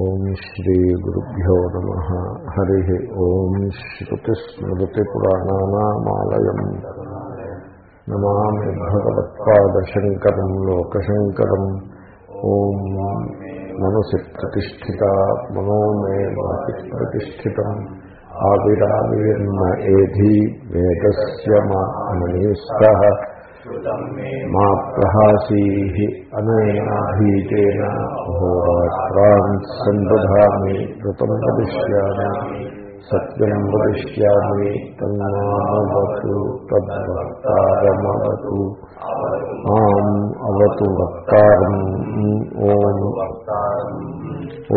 ఓం శ్రీ గురుభ్యో నమ. హరి ఓం శ్రుతిస్మృతిపురాణానామాలయం. నమామి భగవత్పాదశంకరం లోకశంకరం. ఓం మనసి ప్రతిష్ఠిత మనోమే మే వాచి ప్రతిష్ఠితం. ఆవిరావిర్మ ఏధి వేదస్య మా మనీస్థ మా ప్రహాసీ అనేనాభీతేన అహోరాత్రాన్ సందధామి ఋతం వదిష్యామి సత్యం వదిష్యామి తన్మామవతు తద్వక్తారమవతు ఆం అవతు వక్తారం ఓం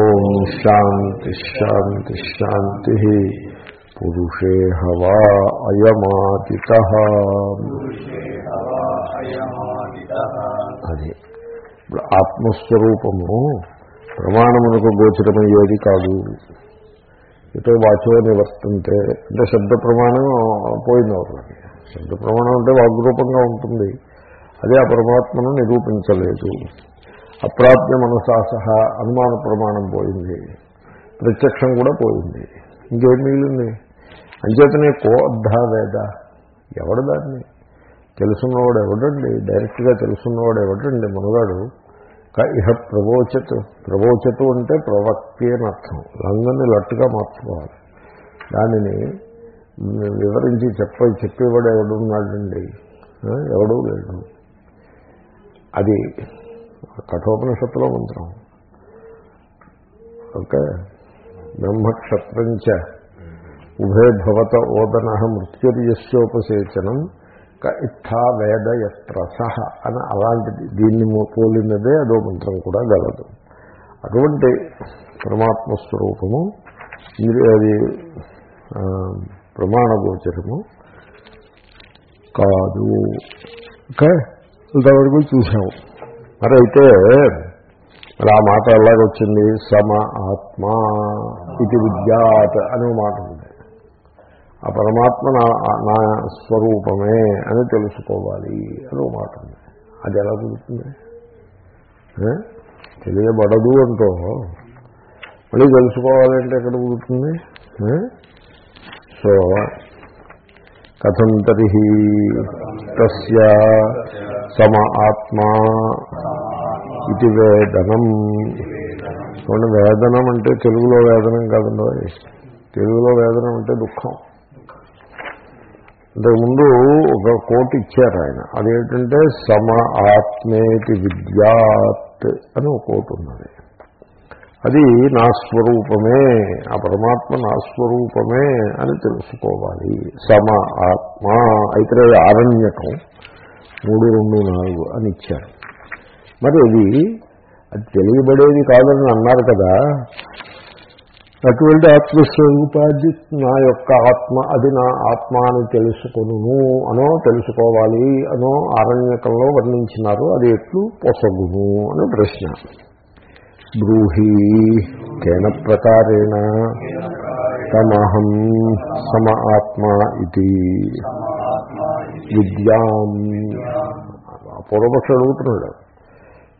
ఓం శాంతి శాంతి శాంతి పురుషే హవా అయమాదిత అది. ఇప్పుడు ఆత్మస్వరూపము ప్రమాణమునకు గోచరమయ్యేది కాదు. ఇటో వాచో నివర్తంతే. అంటే శబ్ద ప్రమాణం పోయింది అవుతుంది శబ్ద ప్రమాణం అంటే వాగ్రూపంగా ఉంటుంది. అదే ఆ పరమాత్మను నిరూపించలేదు. అప్రాప్య మనసాసహ అనుమాన ప్రమాణం పోయింది. ప్రత్యక్షం కూడా పోయింది. ఇంకేం మిగిలింది? అంచేతనే కో వేద. ఎవడు దాన్ని? తెలుసున్నవాడు ఎవడండి? డైరెక్ట్గా తెలుసున్నవాడు ఎవడండి? మనగాడు ఇహ ప్రవోచతు. ప్రవోచతు అంటే ప్రవక్తి అని అర్థం. లంగని లట్టుగా మార్చుకోవాలి. దానిని వివరించి చెప్ప చెప్పేవాడు ఎవడున్నాడండి? ఎవడూ లేడు. అది కఠోపనిషత్తులో మంత్రం. ఓకే? బ్రహ్మక్షత్రంచ ఉభయ భవత ఓదన మృత్యుర్యస్యోపసేచనం ఇత్థా వేద ఎత్ర సహ అని అలాంటిది. దీన్ని పోలినదే అదో మంత్రం కూడా గలదు. అటువంటి పరమాత్మ స్వరూపము అది ప్రమాణగోచరము కాదు. ఓకే? ఇంతవరకు చూసాము మరి అయితే మరి ఆ మాట ఎలాగొచ్చింది? సమ ఆత్మ ఇది విద్యాత్ అనే మాట ఆ పరమాత్మ నా నా స్వరూపమే అని తెలుసుకోవాలి అని మాట ఉంది. అది ఎలా కుదురుతుంది తెలియబడదు అంటూ మళ్ళీ తెలుసుకోవాలంటే ఎక్కడ కుదురుతుంది? సో కథం తరిహి తస్య సమ ఆత్మా ఇది వేదనం. చూడండి వేదనం అంటే తెలుగులో వేదనం కాదండి? తెలుగులో వేదనం అంటే దుఃఖం. ఇంతకుముందు ఒక కోట్ ఇచ్చారు ఆయన. అదేంటంటే సమ ఆత్మేతి విద్యాత్ అని ఒక కోట్ ఉన్నది. అది నా స్వరూపమే ఆ పరమాత్మ నా స్వరూపమే అని తెలుసుకోవాలి. సమ ఆత్మ అయితే ఆరణ్యకం. మూడు రెండు నాలుగు అని ఇచ్చారు. మరి అది అది తెలియబడేది కాదని అన్నారు కదా అటువంటి ఆత్మస్వరూపాది నా యొక్క ఆత్మ అది నా ఆత్మ అని తెలుసుకును అనో తెలుసుకోవాలి అనో ఆరణ్యకంలో వర్ణించినారు. అది ఎట్లు? పొసగును అని ప్రశ్న. బ్రూహి కేన ప్రకారేణ తమహం సమ ఆత్మ ఇది. విద్యాం. పూర్వపక్ష అడుగుతున్నాడు.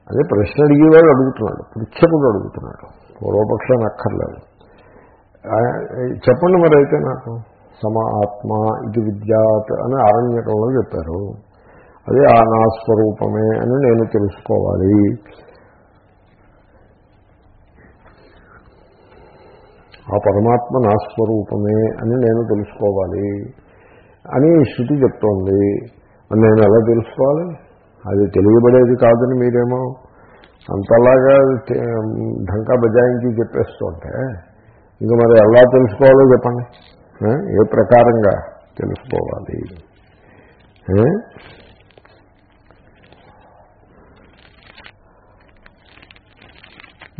అదే ప్రశ్న అడిగేవాడు అడుగుతున్నాడు. పృచ్ఛకుడు అడుగుతున్నాడు. పూర్వపక్షాన్ని అక్కర్లేదు. చెప్పండి మరి అయితే నాకు. సమ ఆత్మ ఇది విద్యాత్ అని అరణ్యకంలో చెప్పారు. అదే ఆ నా స్వరూపమే అని నేను తెలుసుకోవాలి. ఆ పరమాత్మ నా స్వరూపమే అని నేను తెలుసుకోవాలి. అని శృతి చెప్తోంది. నేను ఎలా తెలుసుకోవాలి? అది తెలియబడేది కాదని మీరేమో అంతలాగా ఢంకా బజాయించి చెప్పేస్తుంటే ఇంకా మరి ఎలా తెలుసుకోవాలో చెప్పండి. ఏ? ప్రకారంగా తెలుసుకోవాలి?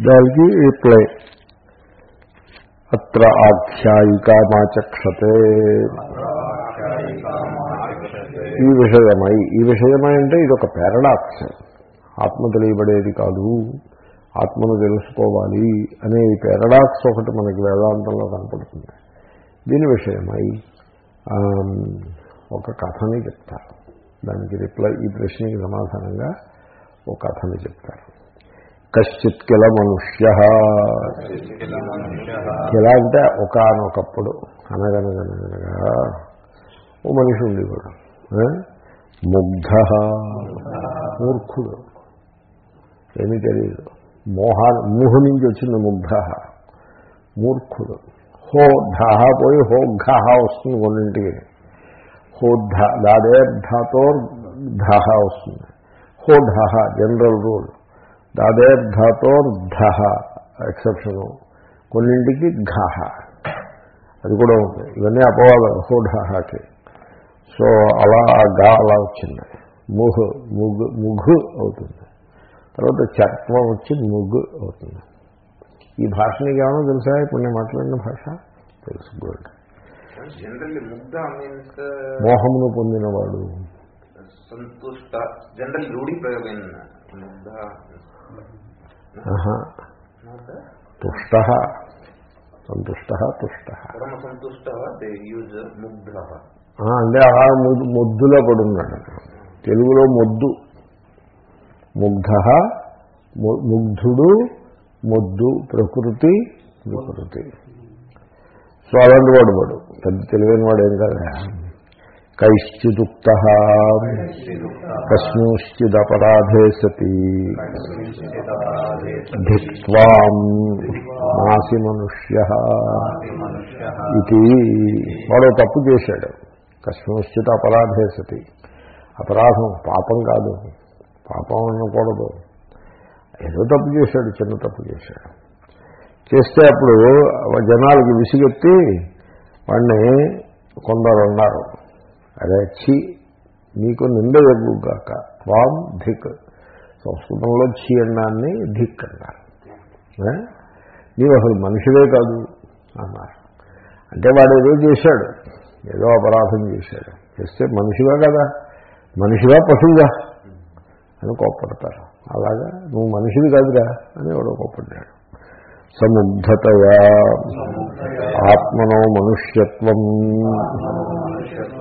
దానికి రిప్లై అత్ర ఆఖ్యాయికామాచక్షతే. ఈ విషయమై. ఈ విషయమై అంటే ఇది ఒక పారడాక్స్ ఆత్మ తెలియబడేది కాదు. ఆత్మను తెలుసుకోవాలి అనే ఈ పారడాక్స్ ఒకటి మనకి వేదాంతంలో కనపడుతుంది. దీని విషయమై ఒక కథని చెప్తారు. దానికి రిప్లై ఈ ప్రశ్నకి సమాధానంగా ఒక కథని చెప్తారు. కశ్చిత్ కిల మనుష్య. కిల అంటే ఒకనొకప్పుడు. అనగనగనగా ఓ మనిషి ఉండేవాడు. ముగ్ధ. మూర్ఖుడు. ఏమీ తెలియదు మోహ మూహ నుంచి వచ్చింది ముగ్ధ మూర్ఖుడు. హో ఢహ పోయి హో ఘహ వస్తుంది కొన్నింటికి. హో ధ దాదేర్ధతో ధహ వస్తుంది. హో జనరల్ రూల్. దాదేర్ధతో ధహ ఎక్సెప్షను. కొన్నింటికి ఘహ. అది కూడా ఉంది. ఇవన్నీ అపవాదాలు హోఢహకి సో అలా ఘ గా అలా వచ్చింది. ముహు ముగ్గు ముఘు అవుతుంది. తర్వాత చర్మం వచ్చి ముగ్గు అవుతుంది. ఈ భాష నీకు ఏమైనా తెలుసా? ఇప్పుడు నేను మాట్లాడిన భాష తెలుసు. గుడ్. మీన్స్ మోహమును పొందినవాడు. సంతుష్ట జనరల్ రూఢి ప్రయోగం. తుష్ట. సంతుష్ట తుష్ట. సంతుష్ట అంటే అలా ముద్దు మొద్దులో పడున్నాడు. తెలుగులో మొద్దు. ముగ్ధ ముగ్ధుడు ముద్దు ప్రకృతి వికృతి. సో అలాంటి వాడు వాడు. పెద్ద తెలివైన వాడు ఏం కదా. కైశ్చిదుక్త. కస్మిశ్చిదపరాధే సతి. ధిక్వాం నాసి మనుష్య ఇది వాడు తప్పు చేశాడు. కస్మిశ్చిత అపరాధే సతి. అపరాధం పాపం కాదు. పాపం అనకూడదు. ఏదో తప్పు చేశాడు చిన్న తప్పు చేశాడు. చేస్తే అప్పుడు జనాలకి విసిగెత్తి వాడిని కొందరు అన్నారు అదే ఛీ నీకు నింద ఎగ్గుగాక వామ్ ధిక్. సంస్కృతంలో ఛీ అన్నాన్ని ధిక్ అన్నారు. నీవు అసలు మనుషులే కాదు అన్నారు. అంటే వాడు ఏదో చేశాడు ఏదో అపరాధం చేశాడు. చేస్తే మనిషిగా కదా? మనిషిగా పశువుగా అని కోప్పడతారు. అలాగా నువ్వు మనిషివి కాదురా అని ఎవడో కోప్పడ్డాడు. సముద్ధతయా ఆత్మనో మనుష్యత్వం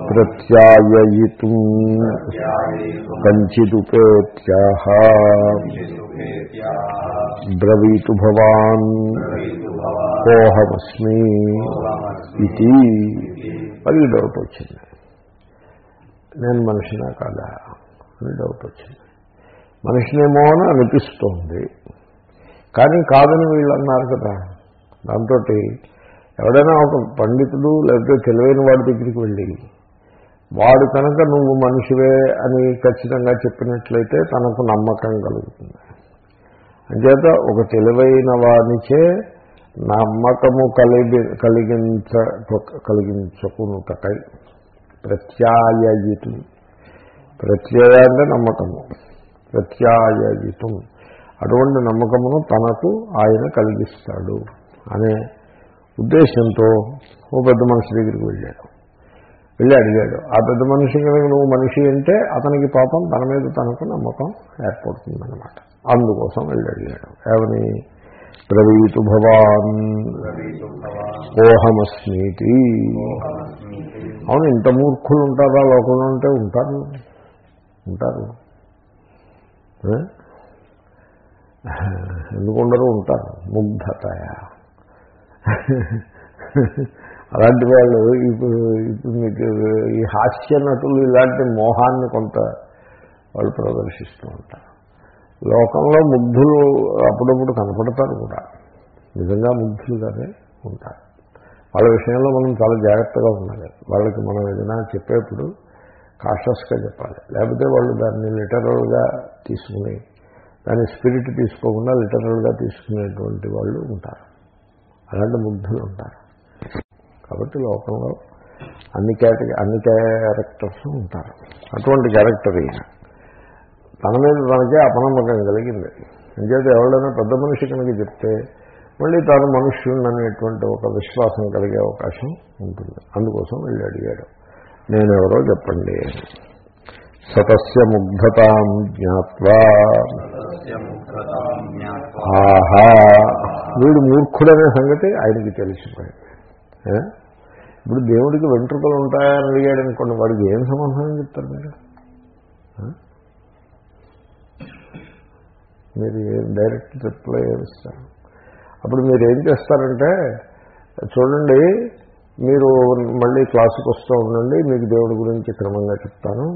ప్రత్యాయయితు కంచిదుపేత్యాహ బ్రవీతు భవాన్ కోహమస్మి ఇది మరి డౌట్ వచ్చింది నేను మనిషినా కాదా? అని డౌట్ వచ్చింది మనిషినేమో అని అనిపిస్తోంది. కానీ కాదని వీళ్ళు అన్నారు కదా. దాంతో ఎవడైనా ఒక పండితుడు లేకపోతే తెలివైన వాడి దగ్గరికి వెళ్ళి వాడు కనుక నువ్వు మనిషివే అని ఖచ్చితంగా చెప్పినట్లయితే తనకు నమ్మకం కలుగుతుంది. అంచేత ఒక తెలివైన వానిచే నమ్మకము కలిగి కలిగించ కలిగించుకునుటకై ప్రత్యాయయితం. ప్రత్యయ అంటే నమ్మకము. ప్రత్యాయయుతం అటువంటి నమ్మకమును తనకు ఆయన కలిగిస్తాడు అనే ఉద్దేశంతో ఓ పెద్ద మనిషి దగ్గరికి వెళ్ళాడు. వెళ్ళి అడిగాడు ఆ పెద్ద మనిషి కనుక నువ్వు మనిషి అంటే అతనికి పాపం తన మీద తనకు నమ్మకం ఏర్పడుతుందన్నమాట. అందుకోసం వెళ్ళి అడిగాడు ఏమని? ప్రవీతు భవాన్ ఓహమస్మీతి. అవును ఇంత మూర్ఖులు ఉంటారా? లోకంలో ఉంటే ఉంటారు ఉంటారు. ఎందుకుండరు ఉంటారు. ముగ్ధతయ. అలాంటి వాళ్ళు ఇప్పుడు ఇప్పుడు మీకు ఈ హాస్య నటులు ఇలాంటి మోహాన్ని కొంత వాళ్ళు ప్రదర్శిస్తూ ఉంటారు. లోకంలో ముగ్ధులు అప్పుడప్పుడు కనపడతారు కూడా. నిజంగా ముగ్ధులుగానే ఉంటారు. వాళ్ళ విషయంలో మనం చాలా జాగ్రత్తగా ఉండాలి. వాళ్ళకి మనం ఏదైనా చెప్పేప్పుడు కాషస్గా చెప్పాలి. లేకపోతే వాళ్ళు దాన్ని లిటరల్గా తీసుకుని దాని స్పిరిట్ తీసుకోకుండా లిటరల్గా తీసుకునేటువంటి వాళ్ళు ఉంటారు. అలాంటి ముగ్ధులు ఉంటారు. కాబట్టి లోకంలో అన్ని కేటగి అన్ని క్యారెక్టర్స్ ఉంటారు. అటువంటి క్యారెక్టర్ ఈయన. తన మీద తనకే అపనమ్మకం కలిగింది. అంచేత ఎవరైనా పెద్ద మనిషి కనుక చెప్తే మళ్ళీ తాను మనుష్యుడు అనేటువంటి ఒక విశ్వాసం కలిగే అవకాశం ఉంటుంది. అందుకోసం వెళ్ళి అడిగాడు. నేనెవరో చెప్పండి సతస్య ముగ్ధతాం జ్ఞాత్వా. ఆహా. వీడు మూర్ఖుడనే సంగతి ఆయనకి తెలిసిపోయింది. ఇప్పుడు దేవుడికి వెంట్రుకలు ఉంటాయని అడిగాడు అనుకోండి వాడికి ఏం సమాధానం చెప్తారు మీరు? మీరు ఏం డైరెక్ట్ రిప్లై ఏమిస్తారు అప్పుడు మీరు ఏం చేస్తారంటే చూడండి మీరు మళ్ళీ క్లాసుకి వస్తూ ఉండండి మీకు దేవుడి గురించి క్రమంగా చెప్తాను.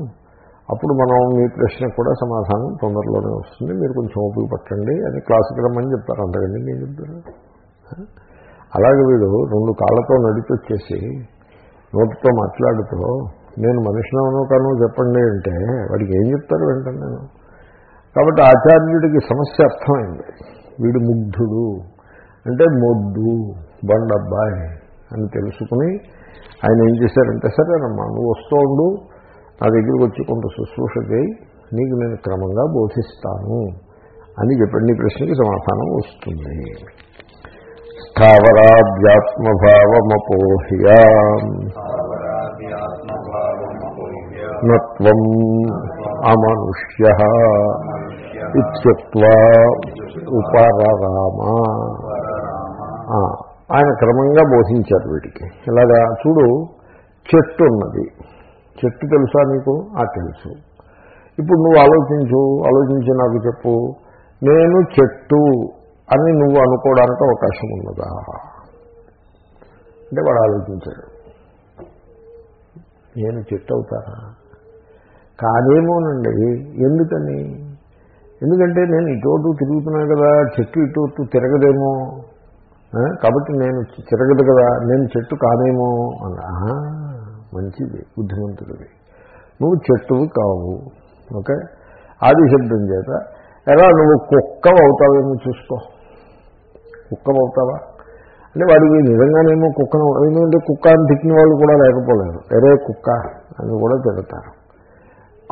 అప్పుడు మనం మీ ప్రశ్నకు కూడా సమాధానం తొందరలోనే వస్తుంది. మీరు కొంచెం ఓపిక పట్టండి అని క్లాసుకి రమ్మని చెప్తారు అంతకండి నేను చెప్తాను అలాగే వీడు రెండు కాళ్ళతో నడిచొచ్చేసి నోటితో మాట్లాడుతూ నేను మనిషినవను కాను చెప్పండి అంటే వాడికి ఏం చెప్తారు వెంటనే? నేను కాబట్టి ఆచార్యుడికి సమస్య అర్థమైంది. వీడు ముగ్ధుడు. అంటే మొద్దు బండబ్బాయి అని తెలుసుకుని ఆయన ఏం చేశారంటే సరేనమ్మా నువ్వు వస్తూ ఉండు నా దగ్గరికి వచ్చి కొంత శుశ్రూష చేయి నీకు నేను క్రమంగా బోధిస్తాను అని చెప్పండి నీ ప్రశ్నకి సమాధానం వస్తుంది. స్థావరాధ్యాత్మభావమపోహ్య. నత్వం అమనుష్య ఇత్యుక్త్వా ఉపరరామ. ఆయన క్రమంగా బోధించారు వీటికి. ఇలాగా చూడు చెట్టు ఉన్నది. చెట్టు తెలుసా నీకు? ఆ తెలుసు. ఇప్పుడు నువ్వు ఆలోచించు ఆలోచించి నాకు చెప్పు. నేను చెట్టు అని నువ్వు అనుకోవడానికి అవకాశం ఉన్నదా? అంటే వాడు ఆలోచించాడు. నేను చెట్టు అవుతానా? కాదేమోనండి. ఎందుకని? ఎందుకంటే నేను ఇటు తిరుగుతున్నా కదా చెట్టు ఇటు అటు తిరగదేమో? కాబట్టి నేను తిరగదు కదా నేను చెట్టు కాదేమో? అన్నా. మంచిది బుద్ధిమంతుడివి. నువ్వు చెట్టువు కావు ఓకే? ఆది శబ్దం చేత. ఎలా? నువ్వు కుక్కవవుతావేమో చూసుకో. కుక్కవవుతావా అంటే వాడికి నిజంగానేమో కుక్కను ఎందుకంటే కుక్క అని తిట్టిన వాళ్ళు కూడా లేకపోలేదు ఎరే కుక్క అని కూడా తిడతారు.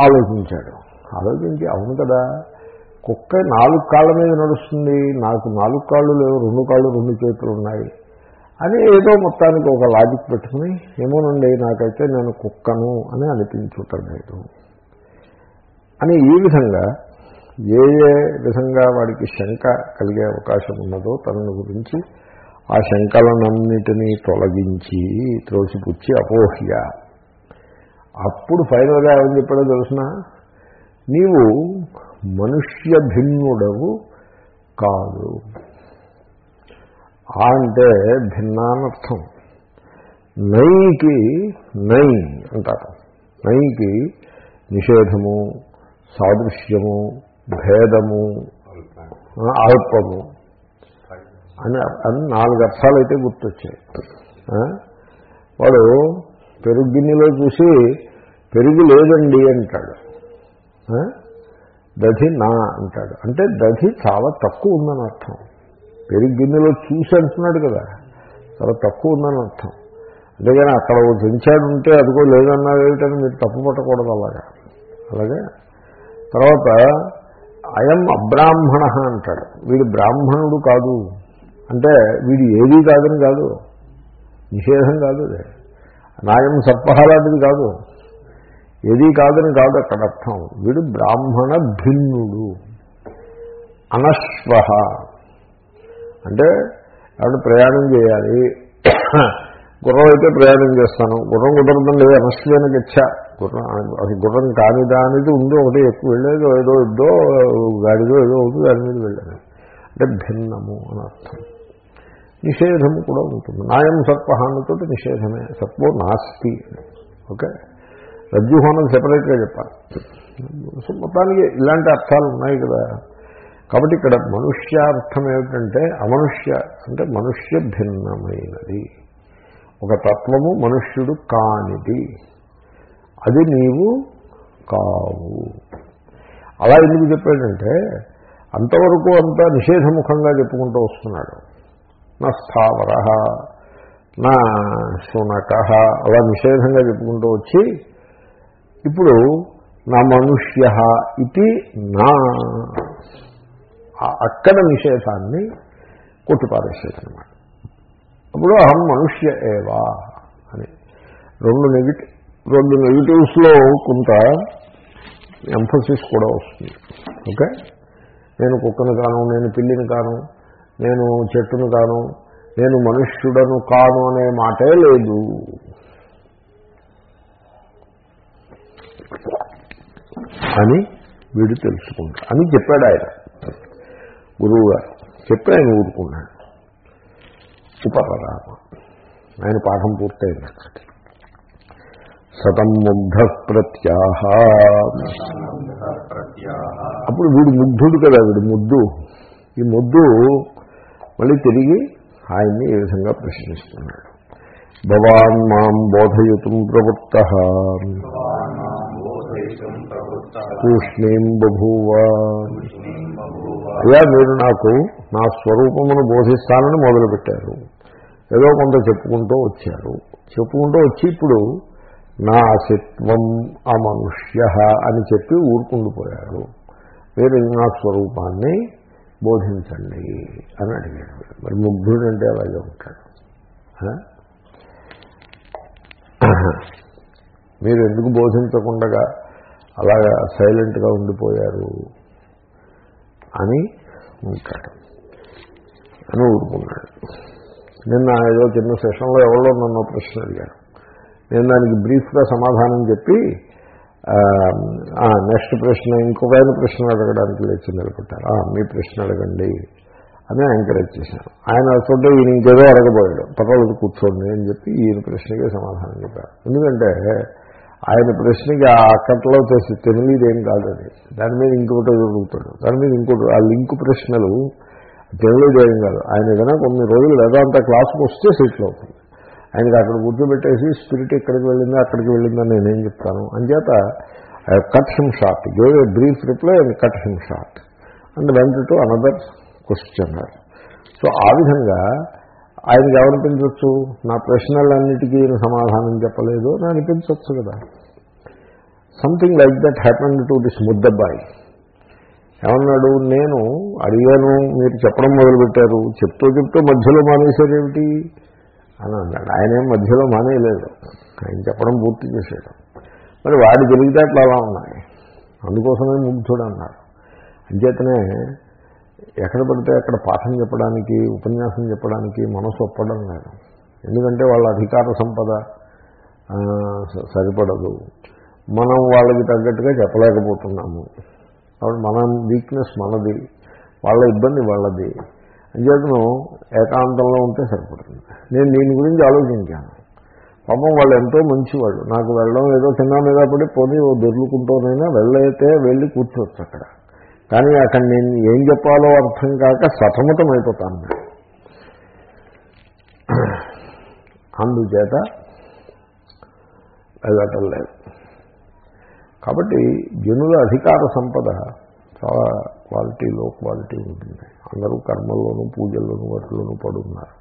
ఆలోచించాడు. ఆలోచించి అవును కదా కుక్క నాలుగు కాళ్ళ మీద నడుస్తుంది. నాకు నాలుగు కాళ్ళు లేవు రెండు కాళ్ళు రెండు చేతులు ఉన్నాయి అని ఏదో మొత్తానికి ఒక లాజిక్ పెట్టుకుని ఏమోనండి నాకైతే నేను కుక్కను అని అనిపించుటలేదు అని ఈ విధంగా ఏ ఏ విధంగా వాడికి శంక కలిగే అవకాశం ఉన్నదో తనను గురించి ఆ శంకలనన్నిటినీ తొలగించి త్రోసిపుచ్చి అపోహ్య. అప్పుడు ఫైనల్గా ఏమని చెప్పాడో తెలుసిన? నీవు మనుష్య భిన్నుడవు కాదు. ఆ అంటే భిన్నానర్థం. నైకి నై అంటారు. నైకి నిషేధము సాదృశ్యము భేదము అల్పము అని అని నాలుగు అర్థాలు అయితే గుర్తొచ్చాయి వాడు పెరుగు గిన్నెలో చూసి పెరుగు లేదండి అంటాడు. దధి నా అంటాడు. అంటే దధి చాలా తక్కువ ఉందని అర్థం పెరిగిన్నెలో గిన్నెలో చూసి అంటున్నాడు కదా. చాలా తక్కువ ఉందని అర్థం. అంతేగాని అక్కడ ఓ పెంచాడు ఉంటే అదిగో లేదన్నారు ఏమిటని మీరు తప్పు పట్టకూడదు అలాగా. అలాగే? తర్వాత అయం అబ్రాహ్మణ అంటాడు. వీడు బ్రాహ్మణుడు కాదు. అంటే వీడు ఏదీ కాదని కాదు. నిషేధం కాదు అది. నాయం సర్పహాలాంటిది కాదు. ఏదీ కాదని కాదు అక్కడ అర్థం. వీడు బ్రాహ్మణ భిన్నుడు. అనశ్వ అంటే ఎవడు ప్రయాణం చేయాలి. గుర్రం అయితే ప్రయాణం చేస్తాను. గుర్రం కుదరదండి అనశ్వేన గచ్చ గుర్రం అది గుర్రం కానిదా అనేది ఉందో ఒకటి ఎక్కువ వెళ్ళేదో ఏదో ఇద్దో గాడిదో ఏదో అవుతుంది దాని మీద వెళ్ళాను. అంటే భిన్నము అని అర్థం. నిషేధము కూడా ఉంటుంది. నాయం సర్పహానితో నిషేధమే. సర్పో నాస్తి ఓకే? రజ్జుహోనం సెపరేట్గా చెప్పాలి. మొత్తానికి ఇలాంటి అర్థాలు ఉన్నాయి కదా. కాబట్టి ఇక్కడ మనుష్యార్థం ఏమిటంటే అమనుష్య అంటే మనుష్య భిన్నమైనది. ఒక తత్వము మనుష్యుడు కానిది. అది నీవు కావు. అలా ఎందుకు చెప్పాడంటే అంతవరకు అంతా నిషేధముఖంగా చెప్పుకుంటూ వస్తున్నాడు. నా స్థావర నా శునక అలా నిషేధంగా చెప్పుకుంటూ వచ్చి ఇప్పుడు నా మనుష్య ఇది నా అక్కడ నిషేధాన్ని కొట్టిపారేసేదనమాట అప్పుడు అహం మనుష్య ఏవా అని రెండు నెగిటివ్ రెండు నెగిటివ్స్లో కొంత ఎంఫసిస్ కూడా వస్తుంది. ఓకే? నేను కుక్కను కాను నేను పిల్లిని కాను నేను చెట్టును కాను నేను మనుష్యుడను కాను అనే మాటే లేదు. అని వీడు తెలుసుకుంటాడు. అని చెప్పాడు ఆయన గురువు గారు చెప్పి ఆయన ఊరుకున్నాడు. ఉపరామ ఆయన పాఠం పూర్తయింది అక్కడికి. సతం ముగ్ధ ప్రత్యాహ అప్పుడు వీడు ముగ్ధుడు కదా వీడు ముద్దు. ఈ ముద్దు మళ్ళీ తిరిగి ఆయన్ని ఈ విధంగా ప్రశ్నిస్తున్నాడు. భవాన్ మాం బోధయుతం ప్రవృత్త. తూష్ణీం బభూవ. అయ్యా మీరు నాకు నా స్వరూపమును బోధిస్తానని మొదలుపెట్టారు. ఏదో కొంత చెప్పుకుంటూ వచ్చారు. చెప్పుకుంటూ వచ్చి ఇప్పుడు నా అసిత్వం అమనుష్య అని చెప్పి ఊరుకుండిపోయారు మీరు నా స్వరూపాన్ని బోధించండి అని అడిగాడు. మరి ముగ్ధుడంటే అలాగే ఉంటాడు. మీరు ఎందుకు బోధించకుండా అలాగా సైలెంట్గా ఉండిపోయారు? అని ఉంటాడు. అని ఊరుకున్నాడు నిన్న ఏదో చిన్న సెషన్లో ఎవరో నన్ను ప్రశ్న అడిగారు. నేను దానికి బ్రీఫ్గా సమాధానం చెప్పి నెక్స్ట్ ప్రశ్న ఇంకొక ఆయన ప్రశ్న అడగడానికి లేచి నిలబెట్టారు మీ ప్రశ్న అడగండి అని ఎంకరేజ్ చేశాను ఆయన చూస్తే ఈయన ఇంకేదో అడగబోయాడు. పర్వాలేదు కూర్చోండి అని చెప్పి ఈయన ప్రశ్నకే సమాధానం చెప్పారు. ఎందుకంటే ఆయన ప్రశ్నకి ఆ అక్కట్లో చేసి తెలియదు ఏం కాదు అది దాని మీద ఇంకొకటి అడుగుతాడు. దాని మీద ఇంకోటి ఆ లింక్ ప్రశ్నలు తెలియదు ఏం కాదు. ఆయన ఏదైనా కొన్ని రోజులు వేదాంత క్లాసుకు వస్తే సెటిల్ అవుతుంది ఆయనకి అక్కడ గుర్తుపెట్టేసి స్పిరిట్ ఇక్కడికి వెళ్ళిందో అక్కడికి వెళ్ళిందని నేనేం చెప్తాను. అంచేత cut him short gave a brief reply and cut him short and went to another question so ఆ విధంగా ఆయనకి ఏమనిపించవచ్చు నా ప్రశ్నలన్నిటికీ ఈయన సమాధానం చెప్పలేదు అని అనిపించవచ్చు కదా. Something like that happened to this ముద్దబ్బాయి. ఏమన్నాడు? నేను అడిగాను మీరు చెప్పడం మొదలుపెట్టారు. చెప్తూ చెప్తూ మధ్యలో మానేశారేమిటి? అని అన్నాడు. ఆయనేం మధ్యలో మానేయలేదు. ఆయన చెప్పడం పూర్తి చేశాడు. మరి వాడి తెలివితేటలు అలా ఉన్నాయి. అందుకోసమే ముగ్ధుడు అన్నారు. అంచేతనే ఎక్కడ పడితే అక్కడ పాఠం చెప్పడానికి ఉపన్యాసం చెప్పడానికి మనసు ఒప్పడం లేదు. ఎందుకంటే వాళ్ళ అధికార సంపద సరిపడదు. మనం వాళ్ళకి తగ్గట్టుగా చెప్పలేకపోతున్నాము. కాబట్టి మనం వీక్నెస్ మనది వాళ్ళ ఇబ్బంది వాళ్ళది. అంచేతను ఏకాంతంలో ఉంటే సరిపడుతుంది. నేను దీని గురించి ఆలోచించాను. పాపం వాళ్ళు ఎంతో మంచివాళ్ళు. నాకు వెళ్ళడం ఏదో చిన్న మీద పడి పోనీ దొర్లుకుంటూనైనా వెళ్ళైతే వెళ్ళి కూర్చోవచ్చు అక్కడ. కానీ అక్కడ నేను ఏం చెప్పాలో అర్థం కాక సతమతం అయిపోతాను అందుచేత వెళ్ళటం లేదు. కాబట్టి జనుల అధికార సంపద చాలా క్వాలిటీ లో క్వాలిటీ ఉంటుంది. అందరూ కర్మల్లోనూ పూజల్లోనూ వాటిలోనూ పడున్నారు.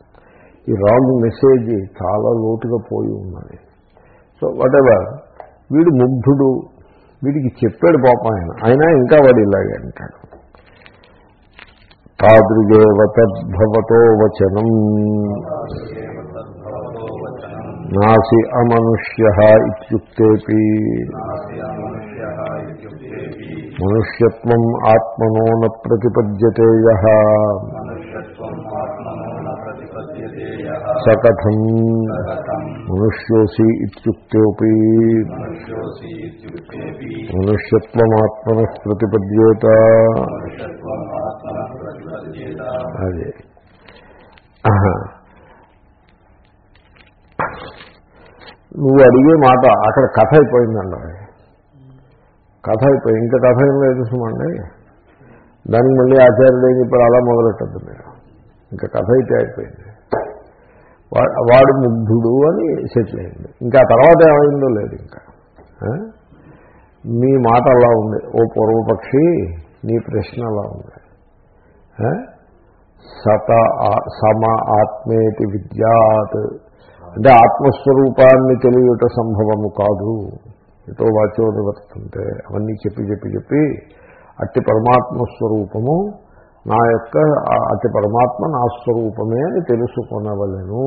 ఈ రాంగ్ మెసేజ్ చాలా లోతుగా పోయి ఉన్నది. సో వాటెవర్ వీడు ముగ్ధుడు వీడికి చెప్పాడు పాపం ఆయన. అయినా ఇంకా వాడు ఇలాగే అంటాడు. తాదృగేవ తద్భవతో వచనం. నాసి అమనుష్య ఇుక్తే మనుష్యత్వం ఆత్మనో న ప్రతిపద్యతేయ సకథం మనుష్యోసి ఇత్యుక్తేపి. మనుష్యత్వమాత్మన ప్రతిపద్యేత. అదే. నువ్వు అడిగే మాట అక్కడ కథ అయిపోయిందండి కథ అయిపోయి ఇంకా కథ ఏం లేదు సుమండి. దానికి మళ్ళీ ఆచార్యుడు ఏం చెప్పారు? అలా మొదలెట్టద్దు మీరు. ఇంకా కథ అయితే అయిపోయింది. వాడు ముగ్ధుడు అని సెటిల్ అయింది. ఇంకా తర్వాత ఏమైందో లేదు ఇంకా. మీ మాట అలా ఉంది. ఓ పూర్వపక్షి నీ ప్రశ్న అలా ఉంది. సత ఆ- సమ ఆత్మేతి విద్యాత్. అంటే ఆత్మస్వరూపాన్ని తెలియట సంభవము కాదు. ఎటో వాచో నివర్తుంటే అవన్నీ చెప్పి చెప్పి చెప్పి అట్టి పరమాత్మ స్వరూపము నా యొక్క అతి పరమాత్మ నా స్వరూపమే అని తెలుసుకొనవలను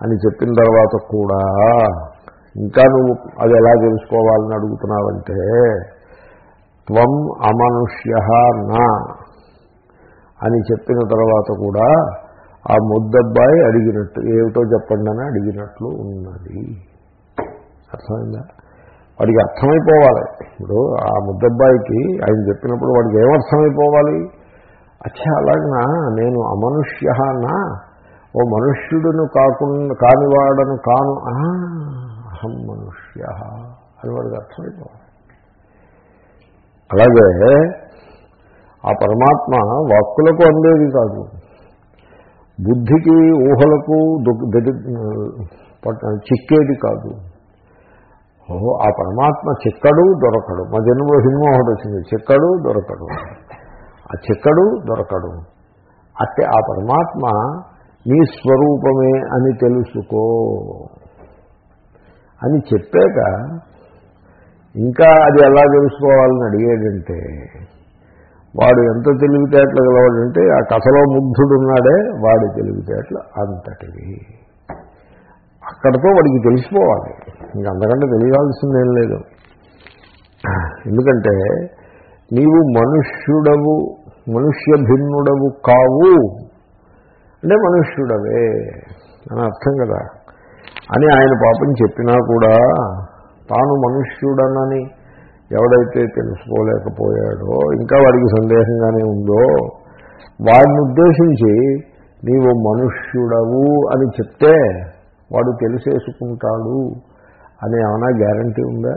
అని చెప్పిన తర్వాత కూడా ఇంకా నువ్వు అది ఎలా తెలుసుకోవాలని అడుగుతున్నావంటే త్వం అమనుష్య నా అని చెప్పిన తర్వాత కూడా ఆ ముద్దబ్బాయి అడిగినట్టు ఏమిటో చెప్పండి అని అడిగినట్లు ఉన్నది. అర్థమైందా? వాడికి అర్థమైపోవాలి. ఇప్పుడు ఆ ముద్దబ్బాయికి ఆయన చెప్పినప్పుడు వాడికి ఏమర్థమైపోవాలి? అచ్చా అలాగనా? నేను అమనుష్యనా ఓ మనుష్యుడును కాకుండా కానివాడను కాను. అహం మనుష్య అని వాడికి అర్థమైపోవాలి. అలాగే ఆ పరమాత్మ వాక్కులకు అందేది కాదు. బుద్ధికి ఊహలకు దు- పట్ట- చిక్కేది కాదు. ఓహో ఆ పరమాత్మ చిక్కడు దొరకడు. మా జన్మలో సినిమా ఒకటి వచ్చింది చిక్కడు దొరకడు. ఆ చిక్కడు దొరకడు. అట్టే ఆ పరమాత్మ నీ స్వరూపమే అని తెలుసుకో. అని చెప్పాక ఇంకా అది ఎలా తెలుసుకోవాలని అడిగాడంటే వాడు ఎంత తెలివితేటలు గలవాడంటే ఆ కథలో ముగ్ధుడున్నాడే వాడి తెలివితేటలు అంతటివి. అక్కడతో వాడికి తెలిసిపోవాలి. ఇంకా తెలియాల్సిందేం లేదు. ఎందుకంటే నీవు మనుష్యుడవు మనుష్య భిన్నుడవు కావు. అంటే మనుష్యుడవే అని అర్థం కదా. అని ఆయన పాపం చెప్పినా కూడా తాను మనుష్యుడనని ఎవడైతే తెలుసుకోలేకపోయాడో ఇంకా వాడికి సందేహంగానే ఉందో వాడిని ఉద్దేశించి నీవు మనుష్యుడవు అని చెప్తే వాడు తెలిసేసుకుంటాడు అని ఏమైనా గ్యారంటీ ఉందా?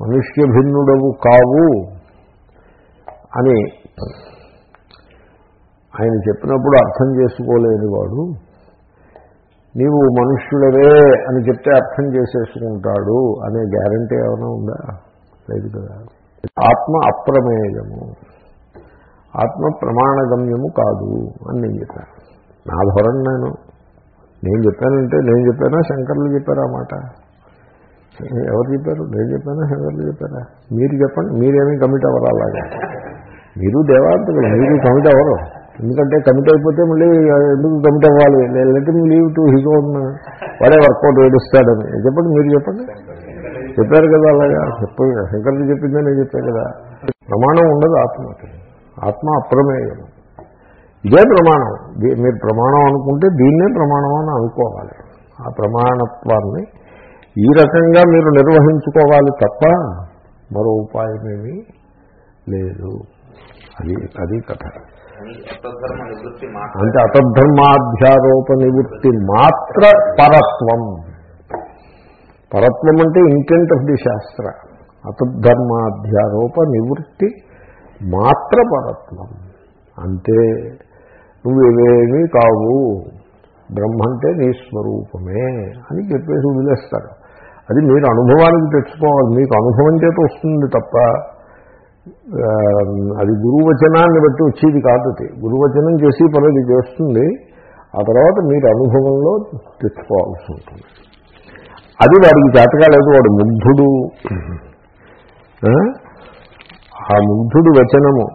మనుష్య భిన్నుడవు కావు. అని ఆయన చెప్పినప్పుడు అర్థం చేసుకోలేని వాడు. నీవు మనుష్యుడవే అని చెప్తే అర్థం చేసేసుకుంటాడు అనే గ్యారంటీ ఏమైనా ఉందా? లేదు కదా. ఆత్మ అప్రమేయము. ఆత్మ ప్రమాణగమ్యము కాదు అని నేను చెప్పాను. నా ధోరణి నేను. నేను చెప్పానంటే నేను చెప్పానా? శంకర్లు చెప్పారా మాట? ఎవరు చెప్పారు? నేను చెప్పానా? శంకర్లు చెప్పారా? మీరు చెప్పండి. మీరేమీ కమిట్ అవ్వరు అలాగా? మీరు దేవాంతకులు మీరు కమిట్ అవ్వరు. ఎందుకంటే కమిట్ అయిపోతే మళ్ళీ ఎందుకు కమిట్ అవ్వాలి? Let me leave to his own వాడే వర్కౌట్ ఏడుస్తాడని. చెప్పండి మీరు చెప్పండి. చెప్పారు కదా అలాగా? చెప్పు శంకర్లు చెప్పిందే నేను చెప్పాను కదా. ప్రమాణం ఉండదు ఆత్మకి. ఆత్మ అప్రమేయం. ఇదే ప్రమాణం. మీరు ప్రమాణం అనుకుంటే దీన్నే ప్రమాణం అని అనుకోవాలి. ఆ ప్రమాణత్వాన్ని ఈ రకంగా మీరు నిర్వహించుకోవాలి తప్ప మరో ఉపాయమేమీ లేదు. అది అది కథ. అంటే అతద్ధర్మాధ్యారోప నివృత్తి మాత్ర పరత్వం. పరత్వం అంటే ఇంటెంట్ ఆఫ్ ది శాస్త్ర. అతద్ధర్మాధ్యారోప నివృత్తి మాత్ర పరత్వం. అంతే నువ్వేమీ కావు బ్రహ్మ అంటే నీ స్వరూపమే అని చెప్పేసి వదిలేస్తారు. అది మీరు అనుభవానికి తెచ్చుకోవాలి. మీకు అనుభవం చేత వస్తుంది తప్ప అది గురువచనాన్ని బట్టి వచ్చేది కాదు అది. గురువచనం చేసి పనులు చేస్తుంది. ఆ తర్వాత మీరు అనుభవంలో తెచ్చుకోవాల్సి ఉంటుంది. అది వాడికి చేతకాలేదు వాడు ముగ్ధుడు. ఆ? ఆ ముగ్ధుడు వచనము.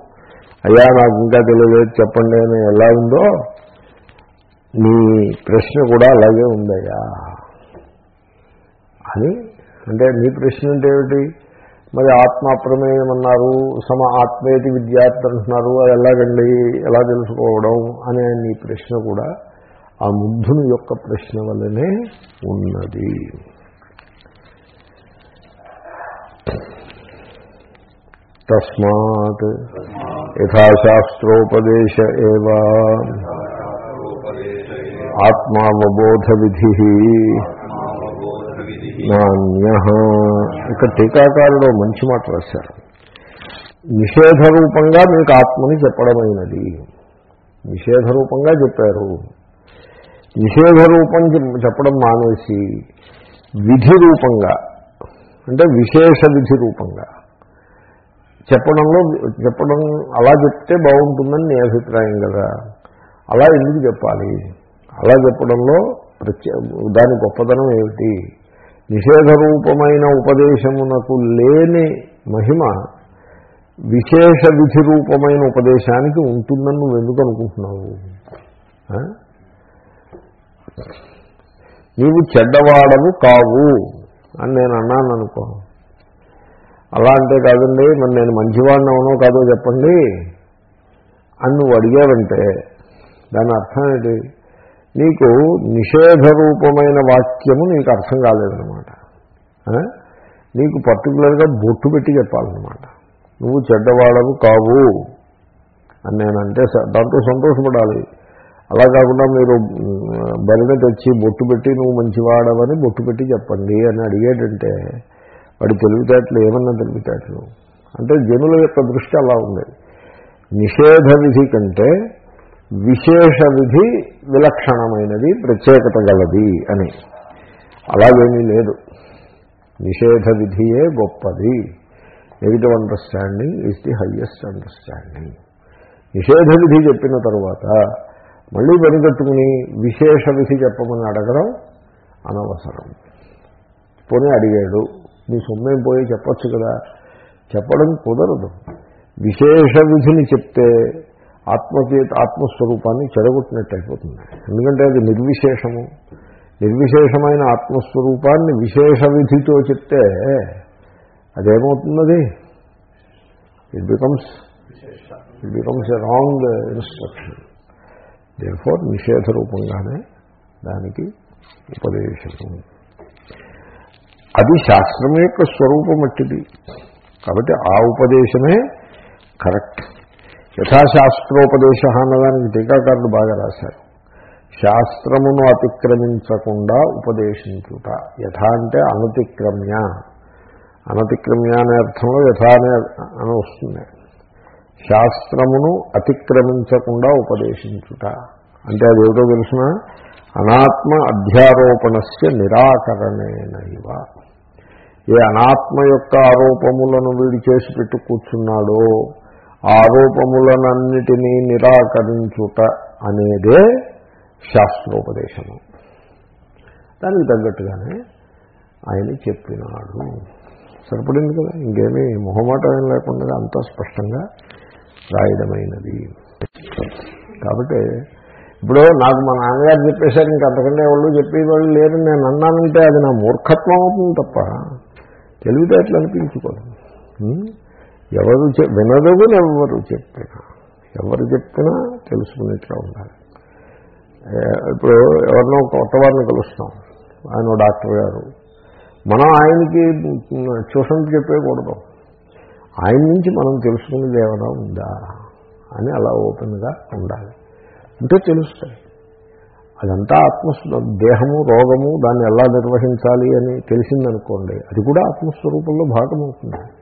అయ్యా నాకు ఇంకా తెలియలేదు చెప్పండి అని ఎలా ఉందో నీ ప్రశ్న కూడా అలాగే ఉందయ్యా. అని అంటే నీ ప్రశ్న అంటే ఏమిటి? మరి ఆత్మాప్రమేయం అన్నారు సమ ఆత్మేతి విద్యార్థి అంటున్నారు అది ఎలాగండి ఎలా తెలుసుకోవడం అనే నీ ప్రశ్న కూడా ఆ ముగ్ధుని యొక్క ప్రశ్న వల్లనే ఉన్నది. తస్మాత్ యథాశాస్త్రోపదేశ ఏవా ఆత్మావబోధ విధి నాణ్య. ఇక్కడ టీకాకారుడు మంచి మాట రాశారు. నిషేధ రూపంగా మీకు ఆత్మని చెప్పడమైనది. నిషేధ రూపంగా చెప్పారు. నిషేధ రూపం చెప్పడం మానేసి విధి రూపంగా అంటే విశేష విధి రూపంగా చెప్పడంలో చెప్పడం అలా చెప్తే బాగుంటుందని నీ అభిప్రాయం కదా. అలా ఎందుకు చెప్పాలి? అలా చెప్పడంలో ప్రత్యే దాని గొప్పతనం ఏమిటి? నిషేధరూపమైన ఉపదేశమునకు లేని మహిమ విశేష విధి రూపమైన ఉపదేశానికి ఉంటుందని నువ్వు ఎందుకు అనుకుంటున్నావు? నీవు చెడ్డవాడవు కావు అని నేను అన్నాను అనుకో. అలా అంటే కాదండి మరి నేను మంచివాడిని అవునో కాదో చెప్పండి అని నువ్వు అడిగావంటే దాని అర్థం ఏంటి? నీకు నిషేధ రూపమైన వాక్యము నీకు అర్థం కాలేదనమాట నీకు పర్టికులర్గా బొట్టు పెట్టి చెప్పాలన్నమాట. నువ్వు చెడ్డవాడవు కావు అని నేనంటే స- దాంతో సంతోషపడాలి. అలా కాకుండా మీరు బలిని తెచ్చి బొట్టు పెట్టి నువ్వు మంచివాడవని బొట్టు పెట్టి చెప్పండి అని అడిగేటంటే వాడి తెలివితేటలు ఏమన్నా తెలివితేటలు? అంటే జనుల యొక్క దృష్టి అలా ఉంది. నిషేధ విధి కంటే విశేష విధి విలక్షణమైనది ప్రత్యేకత గలది అని. అలాగేమీ లేదు. నిషేధ విధియే గొప్పది. Negative understanding is the highest understanding. నిషేధ విధి చెప్పిన తరువాత మళ్ళీ వెనుకట్టుకుని విశేష విధి చెప్పమని అడగడం అనవసరం. పోనీ అడిగాడు నీ సొమ్మేం పోయి చెప్పొచ్చు కదా? చెప్పడం కుదరదు. విశేష విధిని చెప్తే ఆత్మచేత ఆత్మస్వరూపాన్ని చెడగొట్టినట్టు అయిపోతుంది. ఎందుకంటే అది నిర్విశేషము. నిర్విశేషమైన ఆత్మస్వరూపాన్ని విశేష విధితో చెప్తే అదేమవుతున్నది? It becomes it becomes a wrong instruction therefore నిషేధ రూపంగానే దానికి ఉపదేశము. అది శాస్త్రం యొక్క స్వరూపం అట్టిది కాబట్టి ఆ ఉపదేశమే కరెక్ట్. యథాశాస్త్రోపదేశ అన్నదానికి టీకాకారులు బాగా రాశారు. శాస్త్రమును అతిక్రమించకుండా ఉపదేశించుట. యథ అంటే అనతిక్రమ్య. అనతిక్రమ్య అనే అర్థంలో యథా అనే అని వస్తుంది. శాస్త్రమును అతిక్రమించకుండా ఉపదేశించుట. అంటే అదేమిటో తెలిసిన? అనాత్మ అధ్యారోపణస్య నిరాకరణేనైవ. ఏ అనాత్మ యొక్క ఆరోపములను వీడి చేసి పెట్టు కూర్చున్నాడో ఆరోపములనన్నిటినీ నిరాకరించుట అనేదే శాస్త్రోపదేశము. దానికి తగ్గట్టుగానే ఆయన చెప్పినాడు. సరిపడింది కదా? ఇంకేమీ మొహమాటం ఏం లేకుండా అంతా స్పష్టంగా రాయడమైనది. కాబట్టి ఇప్పుడు నాకు మా నాన్నగారు చెప్పేశారు ఇంక అంతకంటే ఎవరు చెప్పేవాళ్ళు లేరు. నేను అన్నానంటే అది నా మూర్ఖత్వం అవుతుంది తప్ప తెలివితేటలు అనిపించుకోదు. ఎవరు చె- వినదగుని ఎవరు చెప్పినా. ఎవరు చెప్పినా తెలుసుకునేట్లా ఉండాలి. ఇప్పుడు ఎవరినో కొత్త వారిని కలుస్తాం. ఆయన డాక్టర్ గారు. మనం ఆయనకి ట్యూషన్ చెప్పేయకూడదు. ఆయన నుంచి మనం తెలుసుకునేది ఏమైనా ఉందా అని అలా ఓపెన్గా ఉండాలి. అంటే తెలుస్తాయి. అదంతా ఆత్మస్వ దేహము రోగము దాన్ని ఎలా నిర్వహించాలి అని తెలిసిందనుకోండి అది కూడా ఆత్మస్వరూపంలో భాగమవుతుంది.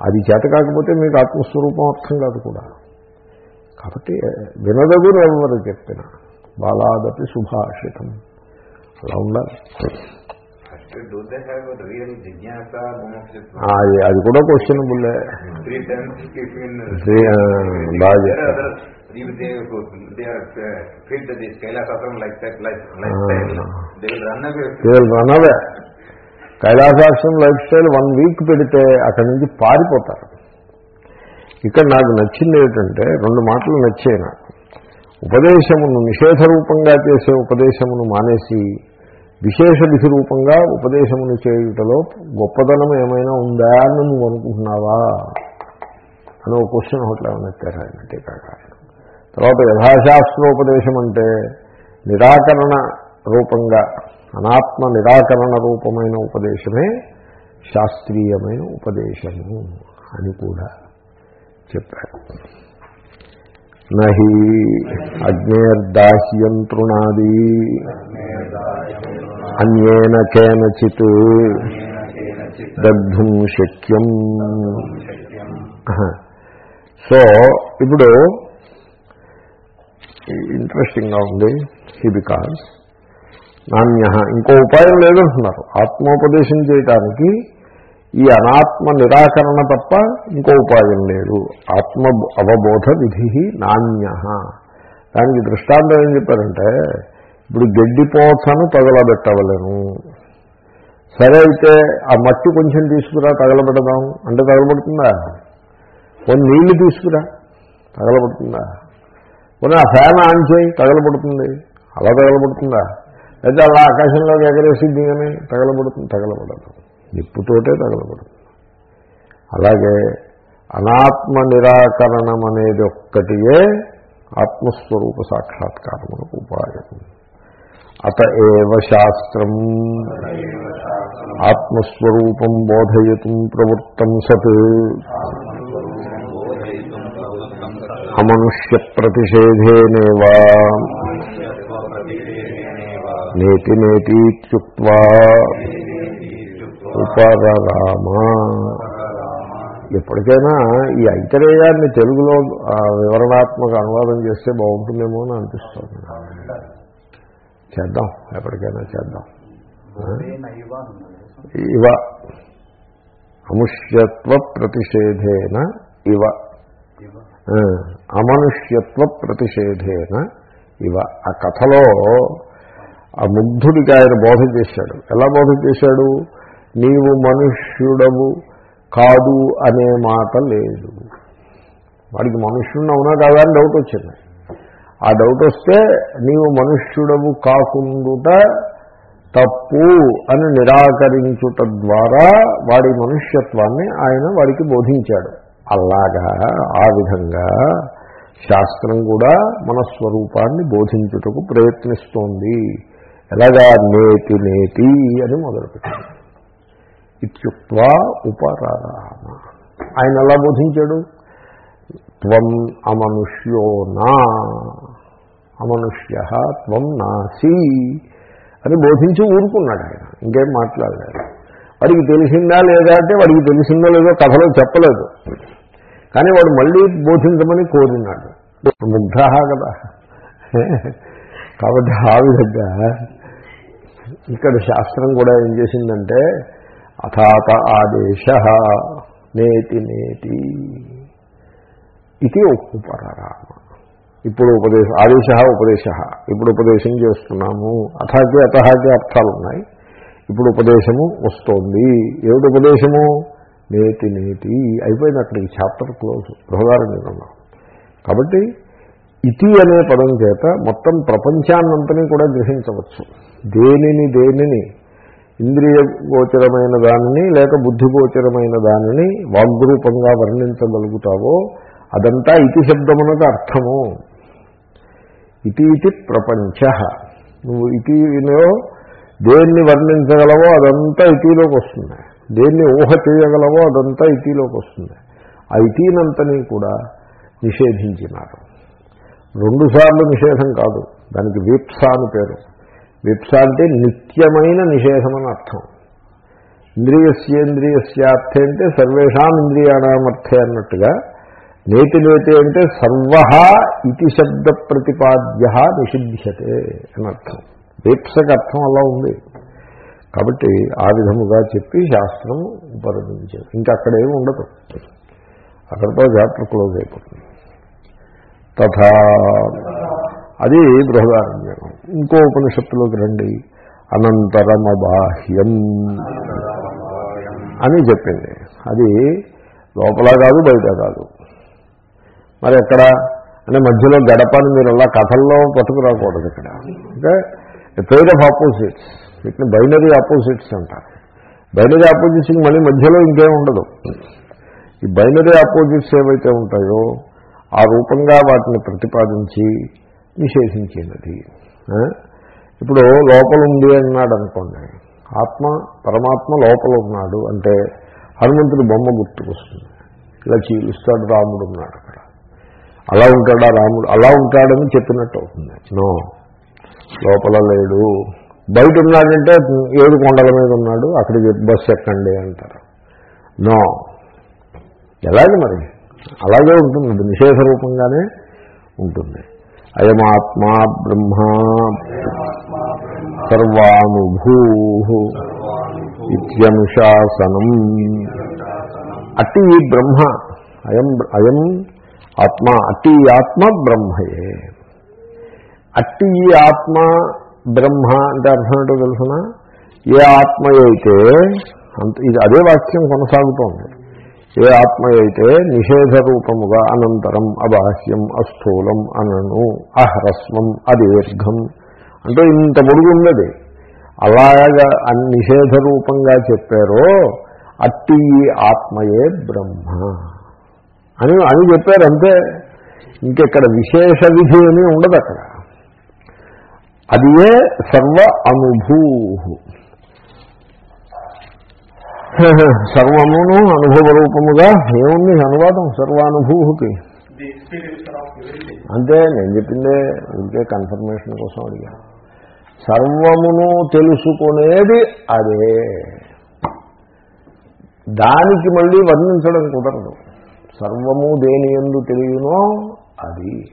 అది చేత కాకపోతే మీకు ఆత్మస్వరూపం అర్థం కాదు కూడా కాబట్టి వినదగురు ఎవరు చెప్పిన బాలాదపి సుభాషితం అలా ఉండాలి అది- కూడా క్వశ్చనబుల్లే uh, బాగా There are Kailasashram life style one week పెడితే అక్కడి నుంచి పారిపోతారు. ఇక్కడ నాకు నచ్చింది ఏంటంటే రెండు మాటలు నచ్చాయి నాకు. ఉపదేశమును నిషేధ రూపంగా చేసే ఉపదేశమును మానేసి విశేష విధి రూపంగా ఉపదేశమును చేయుటలో గొప్పదనం ఏమైనా ఉందా అని నువ్వు అనుకుంటున్నావా? అని ఒక క్వశ్చన్ ఒకటి ఏమన్నెత్తారు ఆయన టీకాకారులు తర్వాత యథాశాస్త్రోపదేశం అంటే నిరాకరణ రూపంగా అనాత్మ నిరాకరణ రూపమైన ఉపదేశమే శాస్త్రీయమైన ఉపదేశము అని కూడా చెప్పారు. నహి అగ్నేర్దాహ్యం తృణాది అన్యేన కేనచిత్ దగ్ధుం శక్యం. సో ఇప్పుడు ఇంట్రెస్టింగ్గా ఉంది ఈ బికాస్ నాణ్య ఇంకో ఉపాయం లేదంటున్నారు. ఆత్మోపదేశం చేయటానికి ఈ అనాత్మ నిరాకరణ తప్ప ఇంకో ఉపాయం లేదు. ఆత్మ అవబోధ విధి నాణ్య దానికి దృష్టాంతం ఏం చెప్పారంటే ఇప్పుడు గడ్డిపోతను తగలబెట్టవలను. సరే అయితే ఆ మట్టి కొంచెం తీసుకురా తగలబెడదాం. అంటే తగలబడుతుందా? కొన్ని నీళ్ళు తీసుకురా తగలబడుతుందా? కొన్ని ఆ ఫ్యాన్ ఆన్ చేయి తగలబడుతుంది. అలా తగలబడుతుందా? లేదా అలా ఆకాశంలోకి ఎగరేసి దిగని తగలబడుతుంది తగలబడదు. నిప్పుతోటే తగలబడుతుంది. అలాగే అనాత్మ నిరాకరణం అనేది ఒక్కటియే ఆత్మస్వరూప సాక్షాత్కారం ఉపాయం అత ఏవ శాస్త్రం. ఆత్మస్వరూపం బోధయతం ప్రవృత్తం సత్. అమనుష్య ప్రతిషేధేనేవా. నేతి నేతీత్యుక్వా ఉపరరామ. ఎప్పటికైనా ఈ ఐతరేయాన్ని తెలుగులో వివరణాత్మక అనువాదం చేస్తే బాగుంటుందేమో అని అనిపిస్తుంది. చేద్దాం ఎప్పటికైనా చేద్దాం. ఇవ. అముష్యత్వ ప్రతిషేధేన ఇవ. అమనుష్యత్వ ప్రతిషేధేన ఇవ. ఆ కథలో ఆ ముగ్ధుడికి ఆయన బోధ చేశాడు. ఎలా బోధ చేశాడు? నీవు మనుష్యుడవు కాదు అనే మాట లేదు. వాడికి మనుష్యుడు అవునా కాదా అని డౌట్ వచ్చింది. ఆ డౌట్ వస్తే నీవు మనుష్యుడవు కాకుండుట తప్పు అని నిరాకరించుట ద్వారా వాడి మనుష్యత్వాన్ని ఆయన వాడికి బోధించాడు. అలాగా ఆ విధంగా శాస్త్రం కూడా మన స్వరూపాన్ని బోధించుటకు ప్రయత్నిస్తోంది. ఎలాగా నేతి నేతి అని మొదలుపెట్టాడు. ఇత్యుక్వా ఉపరామ ఆయన ఎలా బోధించాడు? త్వం అమనుష్యో నా అమనుష్య త్వం నాసి అని బోధించి ఊరుకున్నాడు ఆయన. ఇంకేం మాట్లాడలేదు. వాడికి తెలిసిందా లేదా అంటే వాడికి తెలిసిందో లేదో కథలో చెప్పలేదు. కానీ వాడు మళ్ళీ బోధించమని కోరినాడు. ముగ్ధ కదా. కాబట్టి ఆ విధంగా ఇక్కడ శాస్త్రం కూడా ఏం చేసిందంటే అథాత ఆదేశ నేతి నేతి ఇది ఉపరామ ఇప్పుడు ఉపదేశ ఆదేశ ఉపదేశ. ఇప్పుడు ఉపదేశం చేస్తున్నాము. అథాకి అతహాకి అర్థాలు ఉన్నాయి ఇప్పుడు ఉపదేశము వస్తోంది. ఏమిటి ఉపదేశము? నేతి నేతి. అయిపోయింది అక్కడికి. Chapter close. బృహదారణ్యంలో కాబట్టి ఇతి అనే పదం చేత మొత్తం ప్రపంచాన్నంతని కూడా గ్రహించవచ్చు. దేనిని దేనిని ఇంద్రియ గోచరమైన దానిని లేక బుద్ధిగోచరమైన దానిని వాగ్రూపంగా వర్ణించగలుగుతావో అదంతా ఇతి శబ్దమునకు అర్థము. ఇతి ఇతి ప్రపంచ. నువ్వు ఇతిలో దేన్ని వర్ణించగలవో అదంతా ఇతిలోకి వస్తుంది. దేన్ని ఊహ చేయగలవో అదంతా ఇతిలోకి వస్తుంది. ఆ ఇటీనంతని కూడా నిషేధించినారు. రెండుసార్లు నిషేధం కాదు. దానికి వీప్స అని పేరు. వీప్స అంటే నిత్యమైన నిషేధం అని అర్థం. ఇంద్రియస్యేంద్రియస్యార్థే అంటే సర్వేషాం ఇంద్రియాణామర్థే అన్నట్టుగా నేతి నేతి అంటే సర్వ ఇతి శబ్ద ప్రతిపాద్య నిషిధ్యతే అని అర్థం. వీప్సకి అర్థం అలా ఉంది. కాబట్టి ఆ విధముగా చెప్పి శాస్త్రం ఉపరమించారు. ఇంకా అక్కడేమి ఉండదు. అక్కడితో జాతర క్లోజ్ అయిపోతుంది. తథా. అది బృహదారణ్యం ఇంకో ఉపనిషత్తులోకి రండి. అనంతరమబాహ్యం అని చెప్పింది. అది లోపల కాదు బయట కాదు. మరి ఎక్కడ? అంటే మధ్యలో గడపని మీరు అలా కథల్లో పట్టుకురాకూడదు ఇక్కడ. అంటే పేర్ ఆఫ్ ఆపోజిట్స్ వీటిని బైనరీ ఆపోజిట్స్ అంటారు. బైనరీ ఆపోజిట్స్కి మళ్ళీ మధ్యలో ఇంకేం ఉండదు. ఈ బైనరీ ఆపోజిట్స్ ఏవైతే ఉంటాయో ఆ రూపంగా వాటిని ప్రతిపాదించి నిషేధించినది. ఇప్పుడు లోపల ఉంది అన్నాడు అనుకోండి ఆత్మ పరమాత్మ లోపల ఉన్నాడు అంటే హనుమంతుడి బొమ్మ గుర్తుకొస్తుంది. ఇలా చీలుస్తాడు రాముడు ఉన్నాడు అక్కడ. అలా ఉంటాడా రాముడు? అలా ఉంటాడని చెప్పినట్టు అవుతుంది. నో. లోపల లేడు. బయట ఉన్నాడంటే ఏడు కొండల మీద ఉన్నాడు. అక్కడికి బస్సు ఎక్కండి అంటారు. నో. ఎలాగే మరి? అలాగే ఉంటుంది నిషేధ రూపంగానే ఉంటుంది. అయమాత్మా బ్రహ్మ సర్వానుభూ ఇత్యనుశాసనం. అట్టి ఈ బ్రహ్మ అయం అయం ఆత్మ అట్టి ఈ ఆత్మ బ్రహ్మయే. అట్టి ఈ ఆత్మ బ్రహ్మ అంటే అర్థం ఏంటో తెలుసిన? ఏ ఆత్మ అయితే అంత ఇది అదే వాక్యం కొనసాగుతోంది. ఏ ఆత్మ అయితే నిషేధ రూపముగా అనంతరం అబాహ్యం అస్థూలం అనను అహ్రస్వం అదీర్ఘం. అంటే ఇంత పొడుగు ఉన్నది అలాగా నిషేధ రూపంగా చెప్పారో అట్టి ఆత్మయే బ్రహ్మ. అని అని చెప్పారు అంతే ఇంకెక్కడ విశేష విధి అని ఉండదు అక్కడ అది ఏ సర్వ అనుభూ సర్వమును అనుభవ రూపముగా ఏముంది అనువాదం? of అంతే నేను చెప్పిందే ఇంకే కన్ఫర్మేషన్ కోసం అడిగాను సర్వమును తెలుసుకునేది అదే. దానికి మళ్ళీ వర్ణించడం కుదరదు. సర్వము దేని ఎందు తెలియనో అది.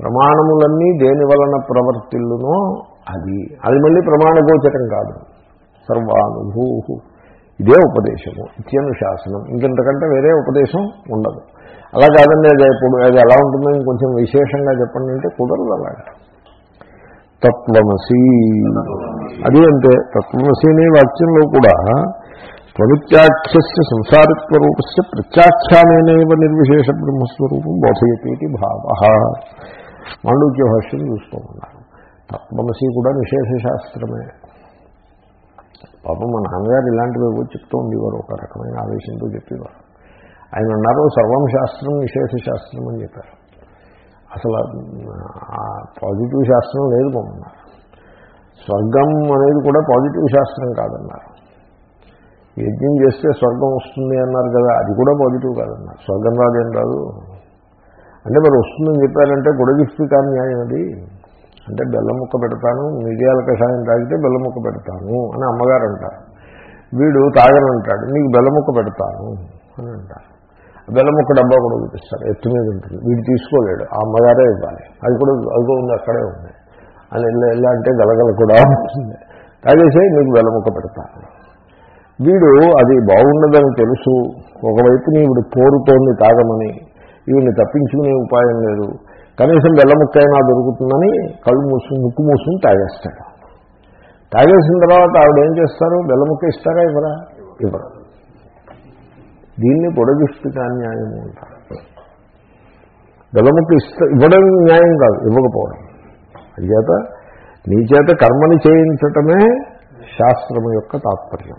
ప్రమాణములన్నీ దేని వలన ప్రవర్తిల్లునో అది. అది మళ్ళీ ప్రమాణగోచరం కాదు. సర్వానుభూ ఇదే ఉపదేశము ఇత్యనుశాసనం ఇంకెంతకంటే వేరే ఉపదేశం ఉండదు. అలా కాదండి అది ఇప్పుడు అది ఎలా ఉంటుందో ఇంకొంచెం విశేషంగా చెప్పండి అంటే కుదరదు అలాగా. తత్వమసి. అది అంటే తత్వమసి అనే వాక్యంలో కూడా త్వమిత్యాఖ్యస్య సంసారిత్వ రూపస్య ప్రత్యాఖ్యానేనైవ నిర్విశేష బ్రహ్మస్వరూపం బోధయతీతి భావ. మాండూక్య భాష్యం చూసుకోమన్నారు. తత్వమసి కూడా నిషేధ శాస్త్రమే పాపం మా నాన్నగారు ఇలాంటివి ఏవో చెప్తూ ఉండేవారు ఒక రకమైన ఆవేశంతో చెప్పేవారు. ఆయన అన్నారు సర్వం శాస్త్రం నిషేధ శాస్త్రం అని చెప్పారు. అసలు పాజిటివ్ శాస్త్రం లేదు బాగున్నారు స్వర్గం అనేది కూడా పాజిటివ్ శాస్త్రం కాదన్నారు. యజ్ఞం చేస్తే స్వర్గం వస్తుంది అన్నారు కదా అది కూడా పాజిటివ్ కాదన్నారు. స్వర్గం రాదేం రాదు అంటే మరి వస్తుందని చెప్పారంటే గుడగిఫ్ట్ కానీ న్యాయం అది. అంటే బెల్లం ముక్క పెడతాను మిరియాల కషాయం తాగితే బెల్లం ముక్క పెడతాను అని అమ్మగారు అంటారు వీడు తాగనంటాడు నీకు బెల్లం ముక్క పెడతాను అని అంటారు. బెల్లం ముక్క డబ్బా కూడా చూపిస్తారు ఎత్తు మీద ఉంటుంది. వీడు తీసుకోలేడు ఆ అమ్మగారే ఇవ్వాలి. అది కూడా అది ఉంది అక్కడే ఉంది. అని ఇలా ఇలా అంటే గలగల కూడా ఉంటుంది. తాగేసే నీకు బెల్లం ముక్క పెడతాను. వీడు అది బాగుండదని తెలుసు ఒకవైపు నీవిడు కోరుతోంది తాగమని వీడిని తప్పించుకునే ఉపాయం లేదు కనీసం బెల్లముక్కైనా దొరుకుతుందని కళ్ళు మూసుకుని ముక్కు మూసుకుని తాగేస్తాడు. తాగేసిన తర్వాత ఆవిడ ఏం చేస్తారు బెల్లముక్క ఇస్తారా? ఇవ్వరా? ఇవ్వరు. దీన్ని పొడగిష్టిక న్యాయము అంటారు. బెల్లముక్క ఇస్త ఇవ్వడం న్యాయం కాదు ఇవ్వకపోవడం. అది చేత నీ చేత కర్మని చేయించటమే శాస్త్రం యొక్క తాత్పర్యం.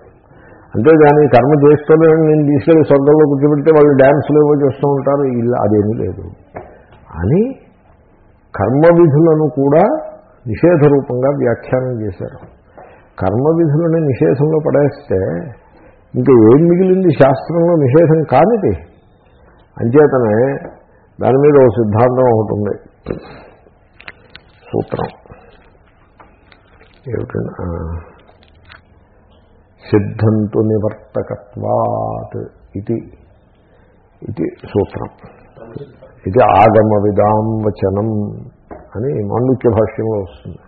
అంతేగాని కర్మ చేస్తూనే నేను తీసుకెళ్ళి స్వర్గంలో కూర్చోబెడితే వాళ్ళు డ్యాన్సులు ఏవో చేస్తూ ఉంటారు ఇలా అదేమీ లేదు. అని కర్మ విధులను కూడా నిషేధ రూపంగా వ్యాఖ్యానం చేశారు. కర్మ విధులని నిషేధంలో పడేస్తే ఇంకా ఏం మిగిలింది శాస్త్రంలో నిషేధం కానిది? అంచేతనే దాని మీద ఒక సిద్ధాంతం ఒకటి ఉంది. సూత్రం. ఏమిటంటే సిద్ధంతు నివర్తకత్వాత్ ఇది. ఇది సూత్రం. ఇది ఆగమ విదాం వచనం అని మాండుక్య భాష్యంలో వస్తుంది.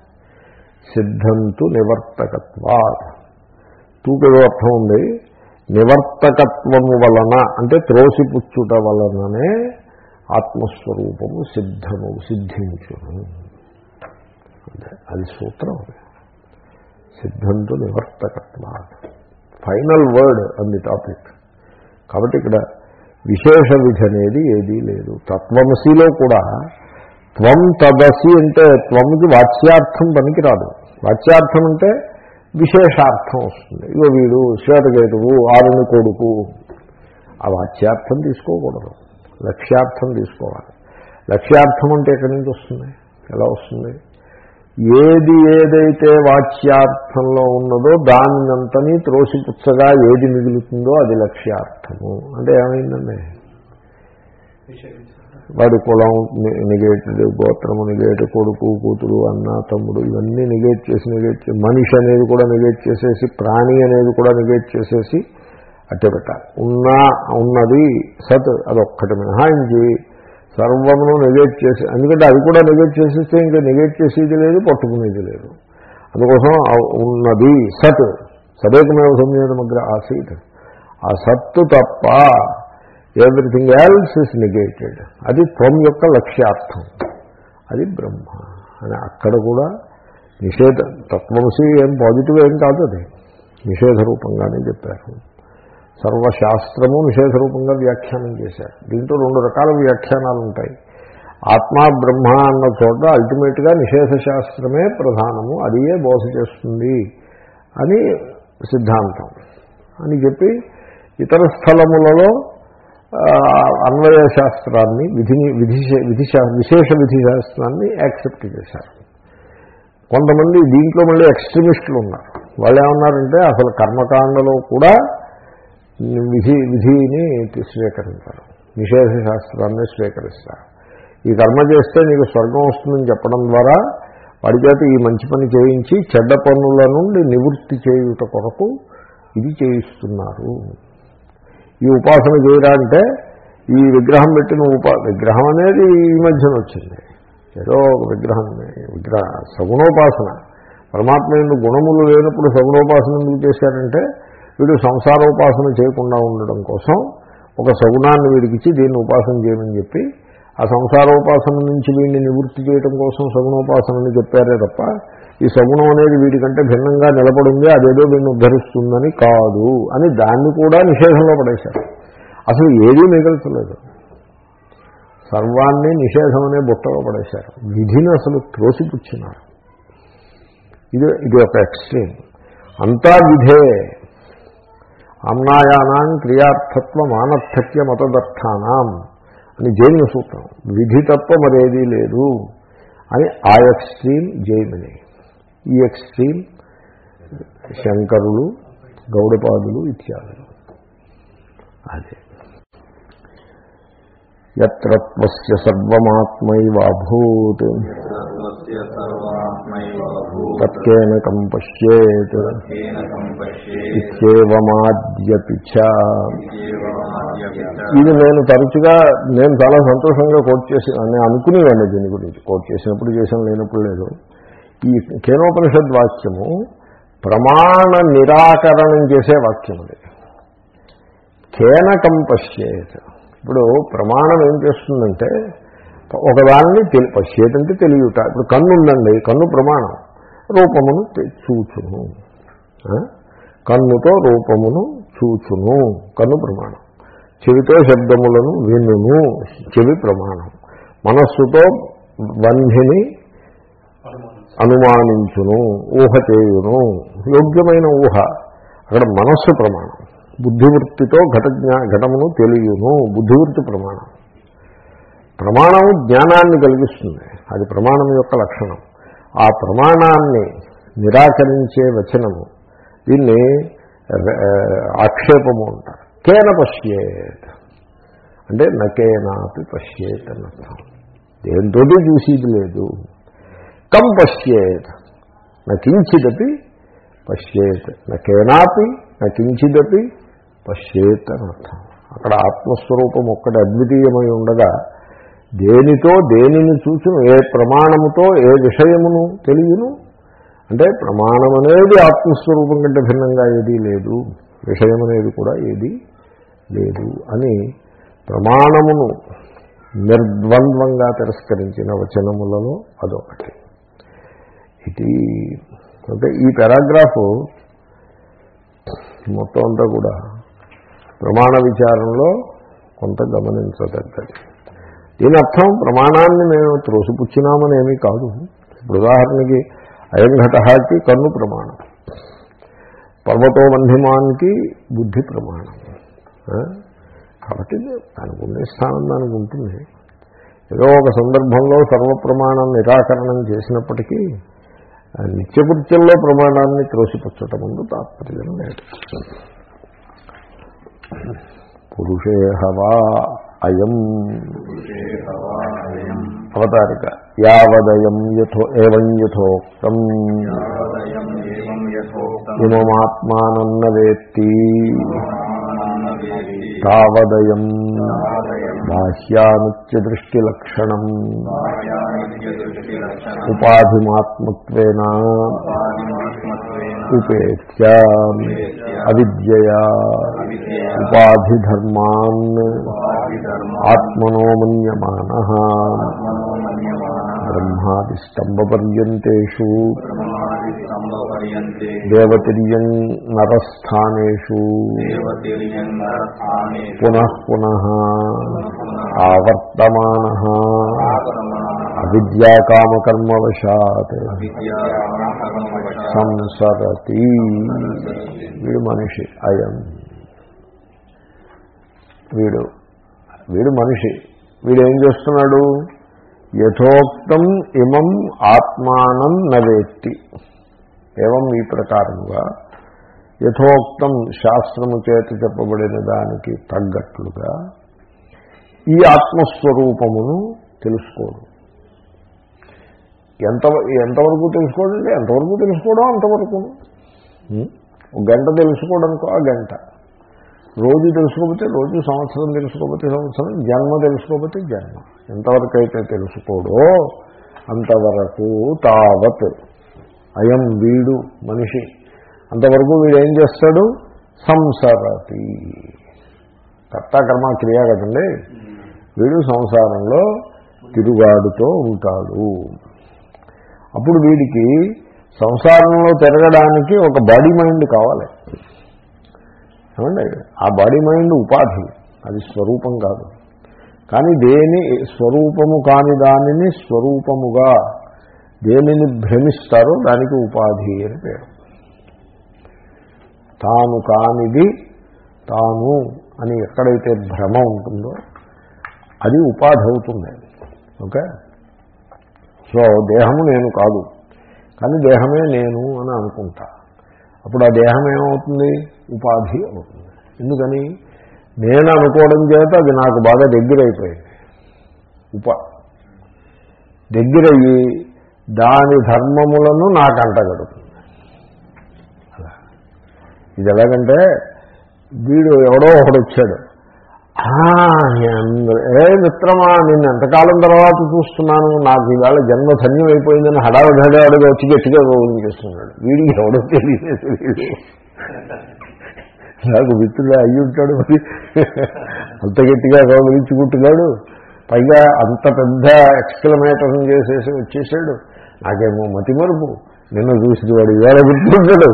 సిద్ధంతు నివర్తకత్వా తూకేదో అర్థం ఉంది. నివర్తకత్వము వలన అంటే త్రోసిపుచ్చుట వలననే ఆత్మస్వరూపము సిద్ధము సిద్ధించును. అంటే అది సూత్రం సిద్ధంతో నివర్తకత్వ final word on the topic. కాబట్టి ఇక్కడ విశేష విధి అనేది ఏదీ లేదు. తత్వమసిలో కూడా త్వం తదసి అంటే త్వముకి వాచ్యార్థం పనికిరాదు. వాచ్యార్థం అంటే విశేషార్థం వస్తుంది. ఇగో వీడు శ్వేతకేతువు ఆరుని కొడుకు. ఆ వాచ్యార్థం తీసుకోకూడదు. లక్ష్యార్థం తీసుకోవాలి. లక్ష్యార్థం అంటే ఎక్కడి నుంచి వస్తుంది? ఎలా వస్తుంది? ఏది ఏదైతే వాచ్యార్థంలో ఉన్నదో దానినంతని త్రోసిపుచ్చగా ఏది మిగులుతుందో అది లక్ష్యార్థము. అంటే ఏమైందండి? వాడి కులం నిగేటెడ్ గోత్రము నెగేట్ కొడుకు కూతురు అన్న తమ్ముడు ఇవన్నీ నెగేట్ చేసి నెగేట్ మనిషి అనేది కూడా నెగేట్ చేసేసి ప్రాణి అనేది కూడా నెగేట్ చేసేసి అట్టే పెట్టాలి. ఉన్నా ఉన్నది సత్ అదొక్కటి మినహాయించి సర్వమును నెగెట్ చేసి ఎందుకంటే అది కూడా నెగెట్ చేసేస్తే ఇంకా నెగేట్ చేసేది లేదు పట్టుకునేది లేదు. అందుకోసం ఉన్నది సత్. సదేకమేవ సంయోగమగ్ర ఆసీత్. ఆ సత్తు తప్ప ఎవ్రీథింగ్ ఎల్స్ ఇస్ నెగేటెడ్ అది త్వం యొక్క లక్ష్యార్థం. అది బ్రహ్మ. అని అక్కడ కూడా నిషేధ తత్వమసి ఏం పాజిటివ్ ఏం కాదు అది. నిషేధ రూపంగానే చెప్పారు. సర్వశాస్త్రము నిషేధ రూపంగా వ్యాఖ్యానం చేశారు. దీంట్లో రెండు రకాల వ్యాఖ్యానాలు ఉంటాయి ఆత్మ బ్రహ్మ అన్న చోట అల్టిమేట్గా నిషేధ శాస్త్రమే ప్రధానము అదియే బోధ చేస్తుంది అని సిద్ధాంతం. అని చెప్పి ఇతర స్థలములలో అన్వయ శాస్త్రాన్ని విధిని విధి విధి విశేష విధి శాస్త్రాన్ని యాక్సెప్ట్ చేశారు. కొంతమంది దీంట్లో మళ్ళీ ఎక్స్ట్రీమిస్టులు ఉన్నారు వాళ్ళు ఏమన్నారంటే అసలు కర్మకాండలో కూడా విధి విధిని స్వీకరించారు నిషేధ శాస్త్రాన్ని స్వీకరిస్తారు. ఈ కర్మ చేస్తే నీకు స్వర్గం వస్తుందని చెప్పడం ద్వారా వాడి చేత ఈ మంచి పని చేయించి చెడ్డ పనుల నుండి నివృత్తి చేయుట కొరకు ఇది చేయిస్తున్నారు. ఈ ఉపాసన చేయరా అంటే ఈ విగ్రహం పెట్టిన ఉపా విగ్రహం అనేది ఈ మధ్యన వచ్చింది. ఏదో ఒక విగ్రహం విగ్రహ సగుణోపాసన. పరమాత్మ ఎందుకు గుణములు లేనప్పుడు సగుణోపాసన ఎందుకు చేశారంటే వీడు సంసారోపాసన చేయకుండా ఉండడం కోసం ఒక సగుణాన్ని వీడికిచ్చి దీన్ని ఉపాసన చేయమని చెప్పి ఆ సంసారోపాసన నుంచి వీడిని నివృత్తి చేయడం కోసం సగుణోపాసనని చెప్పారే తప్ప ఈ సగుణం అనేది వీడికంటే భిన్నంగా నిలబడింది అదేదో వీడిని ఉద్ధరిస్తుందని కాదు అని దాన్ని కూడా నిషేధంలో పడేశారు. అసలు ఏదీ మిగల్చలేదు. సర్వాన్ని నిషేధం అనే బుట్టలో పడేశారు. విధిని అసలు త్రోసిపుచ్చినారు. ఇది ఇది ఒక ఎక్స్ట్రీమ్. అంతా విధే. అమ్నాయానాం క్రియార్థత్వ మానర్థక్య మతదర్థానాం అని జైన సూత్రం. విధి తప్ప మరేదీ లేదు. అని ఆ ఎక్స్ట్రీమ్ జైమిని ఈ ఎక్స్ట్రీమ్ శంకరులు గౌడపాదులు ఇత్యాదులు. అదే. ఎత్రత్వస్య సర్వమాత్మైవాభూత్. తత్కేనకం పశ్యేత్. ఇత్యేవమాద్యపి ఇది నేను తరచుగా నేను చాలా సంతోషంగా కోట్ చేసి నేను అనుకునేవాడిని దీని గురించి. కోట్ చేసినప్పుడు చేసిన లేనప్పుడు లేదు. ఈ కేనోపనిషద్ వాక్యము ప్రమాణ నిరాకరణం చేసే వాక్యం అది. కేనకం పశ్యేత్. ఇప్పుడు ప్రమాణం ఏం చేస్తుందంటే ఒకదాన్ని తెలి పశ్చేత్ తెలియట. ఇప్పుడు కన్ను ఉందండి కన్ను ప్రమాణం. రూపమును చూచును. కన్నుతో రూపమును చూచును. కన్ను ప్రమాణం. చెవితో శబ్దములను వినును. చెవి ప్రమాణం. మనస్సుతో వన్హిని అనుమానించును. ఊహ చేయును. యోగ్యమైన ఊహ. అక్కడ మనస్సు ప్రమాణం. బుద్ధివృత్తితో ఘటజ్ఞ ఘటమును తెలియను. బుద్ధివృత్తి ప్రమాణం. ప్రమాణం జ్ఞానాన్ని కలిగిస్తుంది. అది ప్రమాణం యొక్క లక్షణం. ఆ ప్రమాణాన్ని నిరాకరించే వచనము. దీన్ని ఆక్షేపము అంటారు. కేన పశ్యేత్. అంటే నకేనాపి పశ్యేత్ అని అర్థం దేంతో చూసేది లేదు. కం పశ్యేత్. నకించిదపి పశ్యేత్. నకేనాపి నకించిదపి పశ్యేత్ అని అర్థం అక్కడ ఆత్మస్వరూపం ఒక్కటి అద్వితీయమై ఉండగా దేనితో దేనిని చూచును ఏ ప్రమాణముతో ఏ విషయమును తెలియను? అంటే ప్రమాణం అనేది ఆత్మస్వరూపం కంటే భిన్నంగా ఏదీ లేదు. విషయం అనేది కూడా ఏదీ లేదు అని ప్రమాణమును నిర్ద్వంద్వంగా తిరస్కరించిన వచనములలో అదొకటి. ఇది అంటే ఈ పారాగ్రాఫ్ మొత్తం అంతా కూడా ప్రమాణ విచారంలో కొంత గమనించదగ్గది. దీని అర్థం ప్రమాణాన్ని మేము త్రోసిపుచ్చినామని ఏమీ కాదు. ఇప్పుడు ఉదాహరణకి అయంఘటహాకి కన్ను ప్రమాణం. పర్వతో వంధిమాన్కి బుద్ధి ప్రమాణం. కాబట్టి దానికి ఉండే స్థానం దానికి ఉంటుంది. ఏదో ఒక సందర్భంలో సర్వప్రమాణం నిరాకరణం చేసినప్పటికీ నిత్యకృత్యంలో ప్రమాణాన్ని త్రోసిపుచ్చటం ముందు తాత్పర్యం లేదు. పురుషే హవా అయం అవతారిక. యావదయం యథో ఏవం యథోక్తం. ఇమమాత్మానం వేత్తి తావదయం. తావదయం బాహ్యానుత్యదృష్టిలక్షణం. బాహ్యానిత్యదృష్టిలక్షణం ఉపాధిమాత్మత్వేన. ఉపేత్య. అవిద్యయా. ఉపాధిధర్మాన్. ఉపాధిధర్మ ఆత్మనో మన్యమాన మనోమన్యమాన బ్రహ్మాదిస్తంభపర్యంతేషు దేవతిర్యం నరస్థానేషు. పునః పునః ఆవర్తమాన. అవిద్యాకామకర్మవశాత్. సంసరతి. వీడు మనిషి అయం వీడు వీడు మనిషి. వీడు ఏం చేస్తున్నాడు? యథోక్తం ఇమం ఆత్మానం నవేత్తి. ఏవం ఈ ప్రకారముగా యథోక్తం శాస్త్రము చేత చెప్పబడిన దానికి తగ్గట్లుగా ఈ ఆత్మస్వరూపమును తెలుసుకోడు ఎంత ఎంతవరకు తెలుసుకోవడం అంటే ఎంతవరకు తెలుసుకోవడం అంతవరకు? ఒక గంట తెలుసుకోవడానికో ఆ గంట? రోజు తెలుసుకోకపోతే రోజు సంవత్సరం తెలుసుకోకపోతే సంవత్సరం జన్మ తెలుసుకోకపోతే జన్మ. ఎంతవరకు అయితే తెలుసుకోడో అంతవరకు తావత్ అయం వీడు మనిషి. అంతవరకు వీడు ఏం చేస్తాడు? సంసారతి. కర్త కర్మ క్రియ కదండి. వీడు సంసారంలో తిరుగాడుతో ఉంటాడు. అప్పుడు వీడికి సంసారంలో తిరగడానికి ఒక బాడీ మైండ్ కావాలి. ఏమండి? ఆ బాడీ మైండ్ ఉపాధి. అది స్వరూపం కాదు. కానీ దేని స్వరూపము కాని దానిని స్వరూపముగా దేనిని భ్రమిస్తారో దానికి ఉపాధి అని పేరు. తాను కానిది తాను అని ఎక్కడైతే భ్రమ ఉంటుందో అది ఉపాధి అవుతుంది. ఓకే? సో దేహము నేను కాదు. కానీ దేహమే నేను అని అనుకుంటా. అప్పుడు ఆ దేహం ఏమవుతుంది? ఉపాధి అవుతుంది. ఎందుకని? నేను అనుకోవడం చేత అది నాకు బాగా దగ్గరైపోయింది. ఉప దగ్గరయ్యి దాని ధర్మములను నాకు అంటగడుతుంది ఇది ఎలాగంటే వీడు ఎవడో ఒకడు వచ్చాడు ఏ మిత్రమా నిన్ను ఎంతకాలం తర్వాత చూస్తున్నాను నాకు ఈవేళ జన్మ ధన్యం అయిపోయిందని హడావిడి హడావిడిగా వచ్చి గట్టిగా గౌరవం చేస్తున్నాడు. వీడికి ఎవడో తెలియదు నాకు మిత్రుడు అయ్యి ఉంటాడు మరి. అంత గట్టిగా గౌరవించుకుంటున్నాడు పైగా అంత పెద్ద ఎక్స్క్లమేటర్ చేసేసి వచ్చేసాడు. నాకేమో మతిమరుపు నిన్ను చూసి వాడు ఇవాళ గుర్తుంటాడు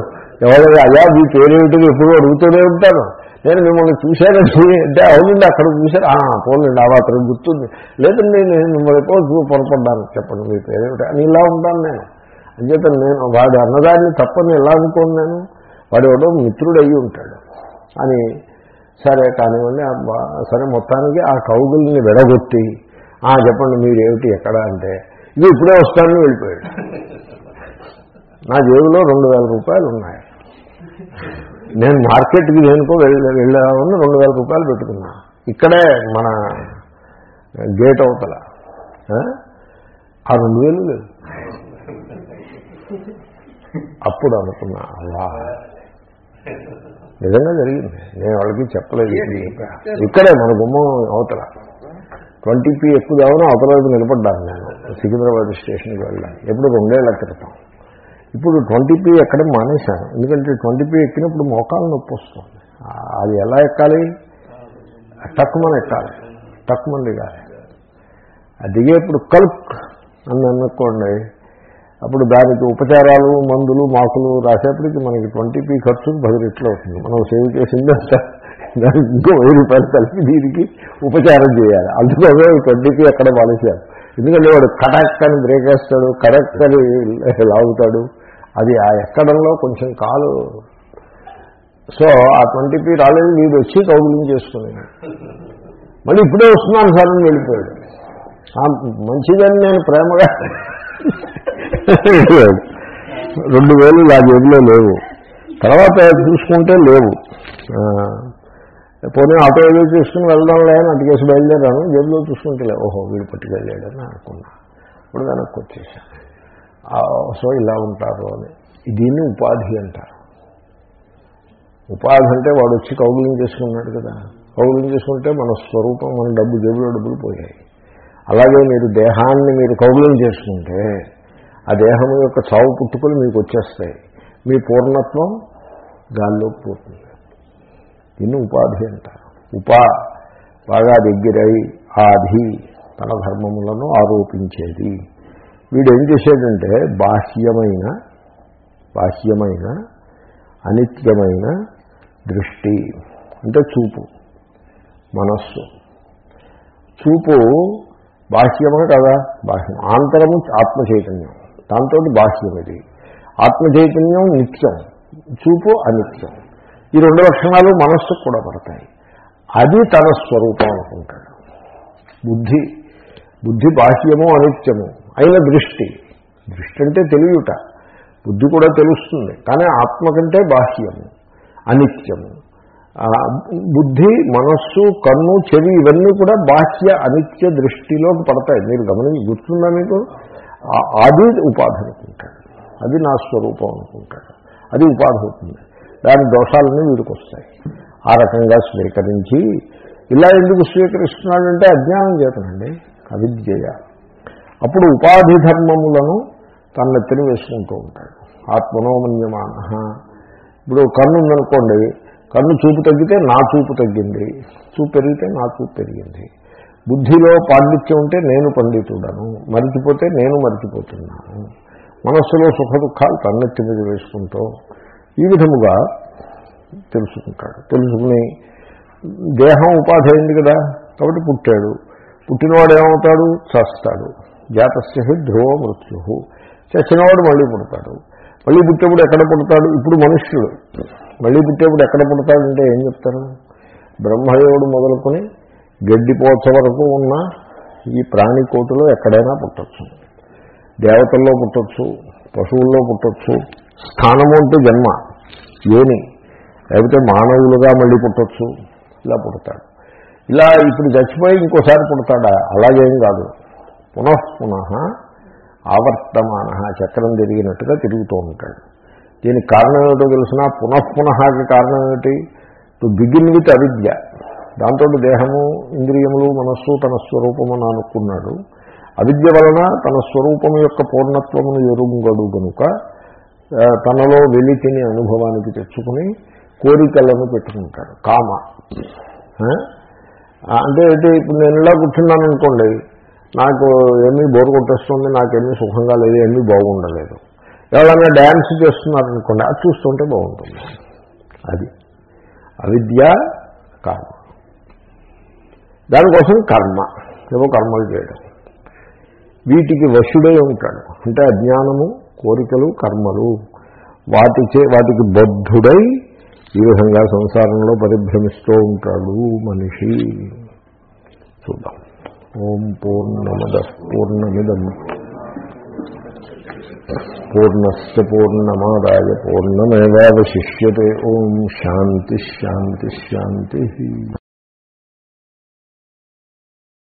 ఎవరు అయ్యా మీ పేరేమిటి ఎప్పుడు అడుగుతూనే ఉంటాను. నేను మిమ్మల్ని చూశానండి అంటే అవునండి అక్కడ చూశారు పోలేండి ఆ మాత్రం గుర్తుంది. లేదండి నేను మిమ్మల్ని ఎప్పుడు పొరపడ్డాను. చెప్పండి మీ పేరేమిటి అని ఇలా ఉంటాను నేను. అంచేతను నేను వాడు అన్నదాన్ని తప్పని ఎలా అనుకోను నేను? వాడు ఎవడో మిత్రుడు అయ్యి ఉంటాడు. అని సరే కానివ్వండి సరే మొత్తానికి ఆ కౌగుల్ని విడగొట్టి చెప్పండి మీరేమిటి ఎక్కడ అంటే ఇది ఇప్పుడే వస్తానని వెళ్ళిపోయాడు. నా జేబులో రెండు వేల రూపాయలు ఉన్నాయి. నేను మార్కెట్కి దేనికో వెళ్ళ వెళ్ళామని రెండు వేల రూపాయలు పెట్టుకున్నా. ఇక్కడే మన గేట్ అవతల. ఆ? రెండు వేలు లేదు. అప్పుడు అనుకున్నా అలా నిజంగా జరిగింది. నేను వాళ్ళకి చెప్పలేదు. ఇక్కడే మన గుమ్మం అవతల. ట్వంటీ పీ ఎక్కుదామని అవతల వైపు నిలబడ్డాను నేను. సికింద్రాబాద్ స్టేషన్కి వెళ్ళాను ఎప్పుడు రెండేళ్ళ క్రితం. ఇప్పుడు ట్వంటీ పీ ఎక్కడం మానేశాను ఎందుకంటే ట్వంటీ పీ ఎక్కినప్పుడు మోకాలు నొప్పి వస్తుంది. అది ఎలా ఎక్కాలి? టక్కుమని ఎక్కాలి. టక్మని దిగాలి. దిగేప్పుడు కలుక్ అని అనుకోండి. అప్పుడు దానికి ఉపచారాలు మందులు మాకులు రాసేప్పటికి మనకి ట్వంటీ పీ ఖర్చు పది రెట్లు అవుతుంది. మనం సేవ్ చేసిందంత దానికి ఇంకో వెయ్యి రూపాయలు కలిపి దీనికి ఉపచారం చేయాలి. అందుకే ట్వంటీ పీ ఎక్కడ మానేశారు. ఎందుకంటే వాడు కరెక్ట్ అని బ్రేక్ వేస్తాడు కరెక్ట్ అని లాగుతాడు. అది ఆ ఎక్కడంలో కొంచెం కాలు. సో ఆ ట్వంటీ పీ రాలేదు వీడు వచ్చి కౌగులింగ్ చేసుకున్నాడు మళ్ళీ ఇప్పుడే వస్తున్నాను సార్ అని వెళ్ళిపోయాడు. మంచిదని నేను ప్రేమగా రెండు వేలు నా జేబులో లేవు. తర్వాత చూసుకుంటే లేవు. పోనీ ఆటో ఏదో చేసుకుని వెళ్దాం లేని అటుకేసి బయలుదేరాను జేబులో చూసుకుంటలే ఓహో వీడు పట్టుకెళ్ళాడని అనుకున్నా. ఇప్పుడు వెనక్కి వచ్చేసాను సో ఇలా ఉంటారు అని. దీన్ని ఉపాధి అంటారు. ఉపాధి అంటే వాడు వచ్చి కౌగులింగ్ చేసుకున్నాడు కదా. కౌగులింగ్ చేసుకుంటే మన స్వరూపం మన డబ్బు జేబులో డబ్బులు పోయాయి. అలాగే మీరు దేహాన్ని మీరు కౌగులింగ్ చేసుకుంటే ఆ దేహం యొక్క చావు పుట్టుకలు మీకు వచ్చేస్తాయి. మీ పూర్ణత్వం గాల్లోకి పోతుంది. దీన్ని ఉపాధి అంటారు ఉపా బాగా దగ్గరై ఆధి తన ధర్మములను ఆరోపించేది. వీడు ఏం చేసేదంటే బాహ్యమైన బాహ్యమైన అనిత్యమైన దృష్టి అంటే చూపు మనస్సు. చూపు బాహ్యమే కదా బాహ్యం. ఆంతరము ఆత్మ చైతన్యం. దాంతో బాహ్యం ఇది ఆత్మ చైతన్యం నిత్యం. చూపు అనిత్యం. ఈ రెండు లక్షణాలు మనస్సుకు కూడా పడతాయి. అది తన స్వరూపం అనుకుంటాడు. బుద్ధి బుద్ధి బాహ్యము అనిత్యము అయిన దృష్టి. దృష్టి అంటే తెలియట. బుద్ధి కూడా తెలుస్తుంది కానీ ఆత్మ కంటే బాహ్యము అనిత్యము. బుద్ధి మనస్సు కన్ను చెవి ఇవన్నీ కూడా బాహ్య అనిత్య దృష్టిలోకి పడతాయి. మీరు గమనించి గుర్తుందా మీకు? అది ఉపాధి అనుకుంటాడు. అది నా స్వరూపం అనుకుంటాడు. అది ఉపాధి అవుతుంది. దాని దోషాలన్నీ వీడికి వస్తాయి. ఆ రకంగా స్వీకరించి ఇలా ఎందుకు స్వీకరిస్తున్నాడంటే అజ్ఞానం చేతనండి అవిద్య అప్పుడు ఉపాధి ధర్మములను తన నెత్తిన వేసుకుంటూ ఉంటాడు. ఆత్మనోమన్యమాన. ఇప్పుడు కన్ను ఉందనుకోండి కన్ను చూపు తగ్గితే నా చూపు తగ్గింది చూపు పెరిగితే నా చూపు పెరిగింది. బుద్ధిలో పాండిత్యం ఉంటే నేను పండితుడను మరిచిపోతే నేను మరిచిపోతున్నాను. మనస్సులో సుఖ దుఃఖాలు తన్నెత్తి మీద వేసుకుంటూ ఈ విధముగా తెలుసుకుంటాడు. తెలుసుకుని దేహం ఉపాధి అయింది కదా కాబట్టి పుట్టాడు. పుట్టినవాడు ఏమవుతాడు? చస్తాడు. జాతస్య ధ్రువ మృత్యు. చచ్చినవాడు మళ్ళీ పుడతాడు. మళ్ళీ పుట్టేప్పుడు ఎక్కడ పుడతాడు? ఇప్పుడు మనుష్యుడు. మళ్ళీ పుట్టేప్పుడు ఎక్కడ పుడతాడంటే ఏం చెప్తారు? బ్రహ్మదేవుడు మొదలుకొని గడ్డిపోచ వరకు ఉన్న ఈ ప్రాణికోటిలో ఎక్కడైనా పుట్టచ్చు. దేవతల్లో పుట్టచ్చు పశువుల్లో పుట్టచ్చు స్థానము అంటే జన్మ ఏని లేకపోతే మానవులుగా మళ్ళీ పుట్టచ్చు ఇలా పుడతాడు. ఇలా ఇప్పుడు చచ్చిపోయి ఇంకోసారి పుడతాడా? అలాగేం కాదు. పునఃపునః ఆవర్తమాన చక్రం తిరిగినట్టుగా తిరుగుతూ ఉంటాడు. దీనికి కారణం ఏమిటో తెలిసిన? పునఃపునఃకి కారణం ఏమిటి? టు బిగిన్ విత్ అవిద్య. దాంతో దేహము ఇంద్రియములు మనస్సు తన స్వరూపమును అనుకున్నాడు. అవిద్య వలన తన స్వరూపం యొక్క పూర్ణత్వమును ఎరుంగడు గనుక తనలో వెలితిని అనుభవానికి తెచ్చుకుని కోరికలను పెట్టుకుంటాడు. కామ. అంటే అయితే ఇప్పుడు నేను ఇలా కూర్చున్నాను అనుకోండి నాకు ఏమీ బోర్ కొట్టేస్తుంది నాకేమీ సుఖంగా లేదు ఏమీ బాగుండలేదు. ఎవరైనా డ్యాన్స్ చేస్తున్నారనుకోండి అది చూస్తుంటే బాగుంటుంది. అది. అవిద్య కామ. దానికోసం కర్మ. ఏవో కర్మలు చేయడం. వీటికి వశుడై ఉంటాడు. అంటే అజ్ఞానము కోరికలు కర్మలు. వాటిచే వాటికి బద్ధుడై ఈ విధంగా సంసారంలో పరిభ్రమిస్తూ ఉంటాడు మనిషి. చూద్దాం. ఓం పూర్ణమద పూర్ణమిదం. పూర్ణస్ పూర్ణమాదాయ పూర్ణమేవాశిష్యతే ఓం శాంతి శాంతి శాంతి.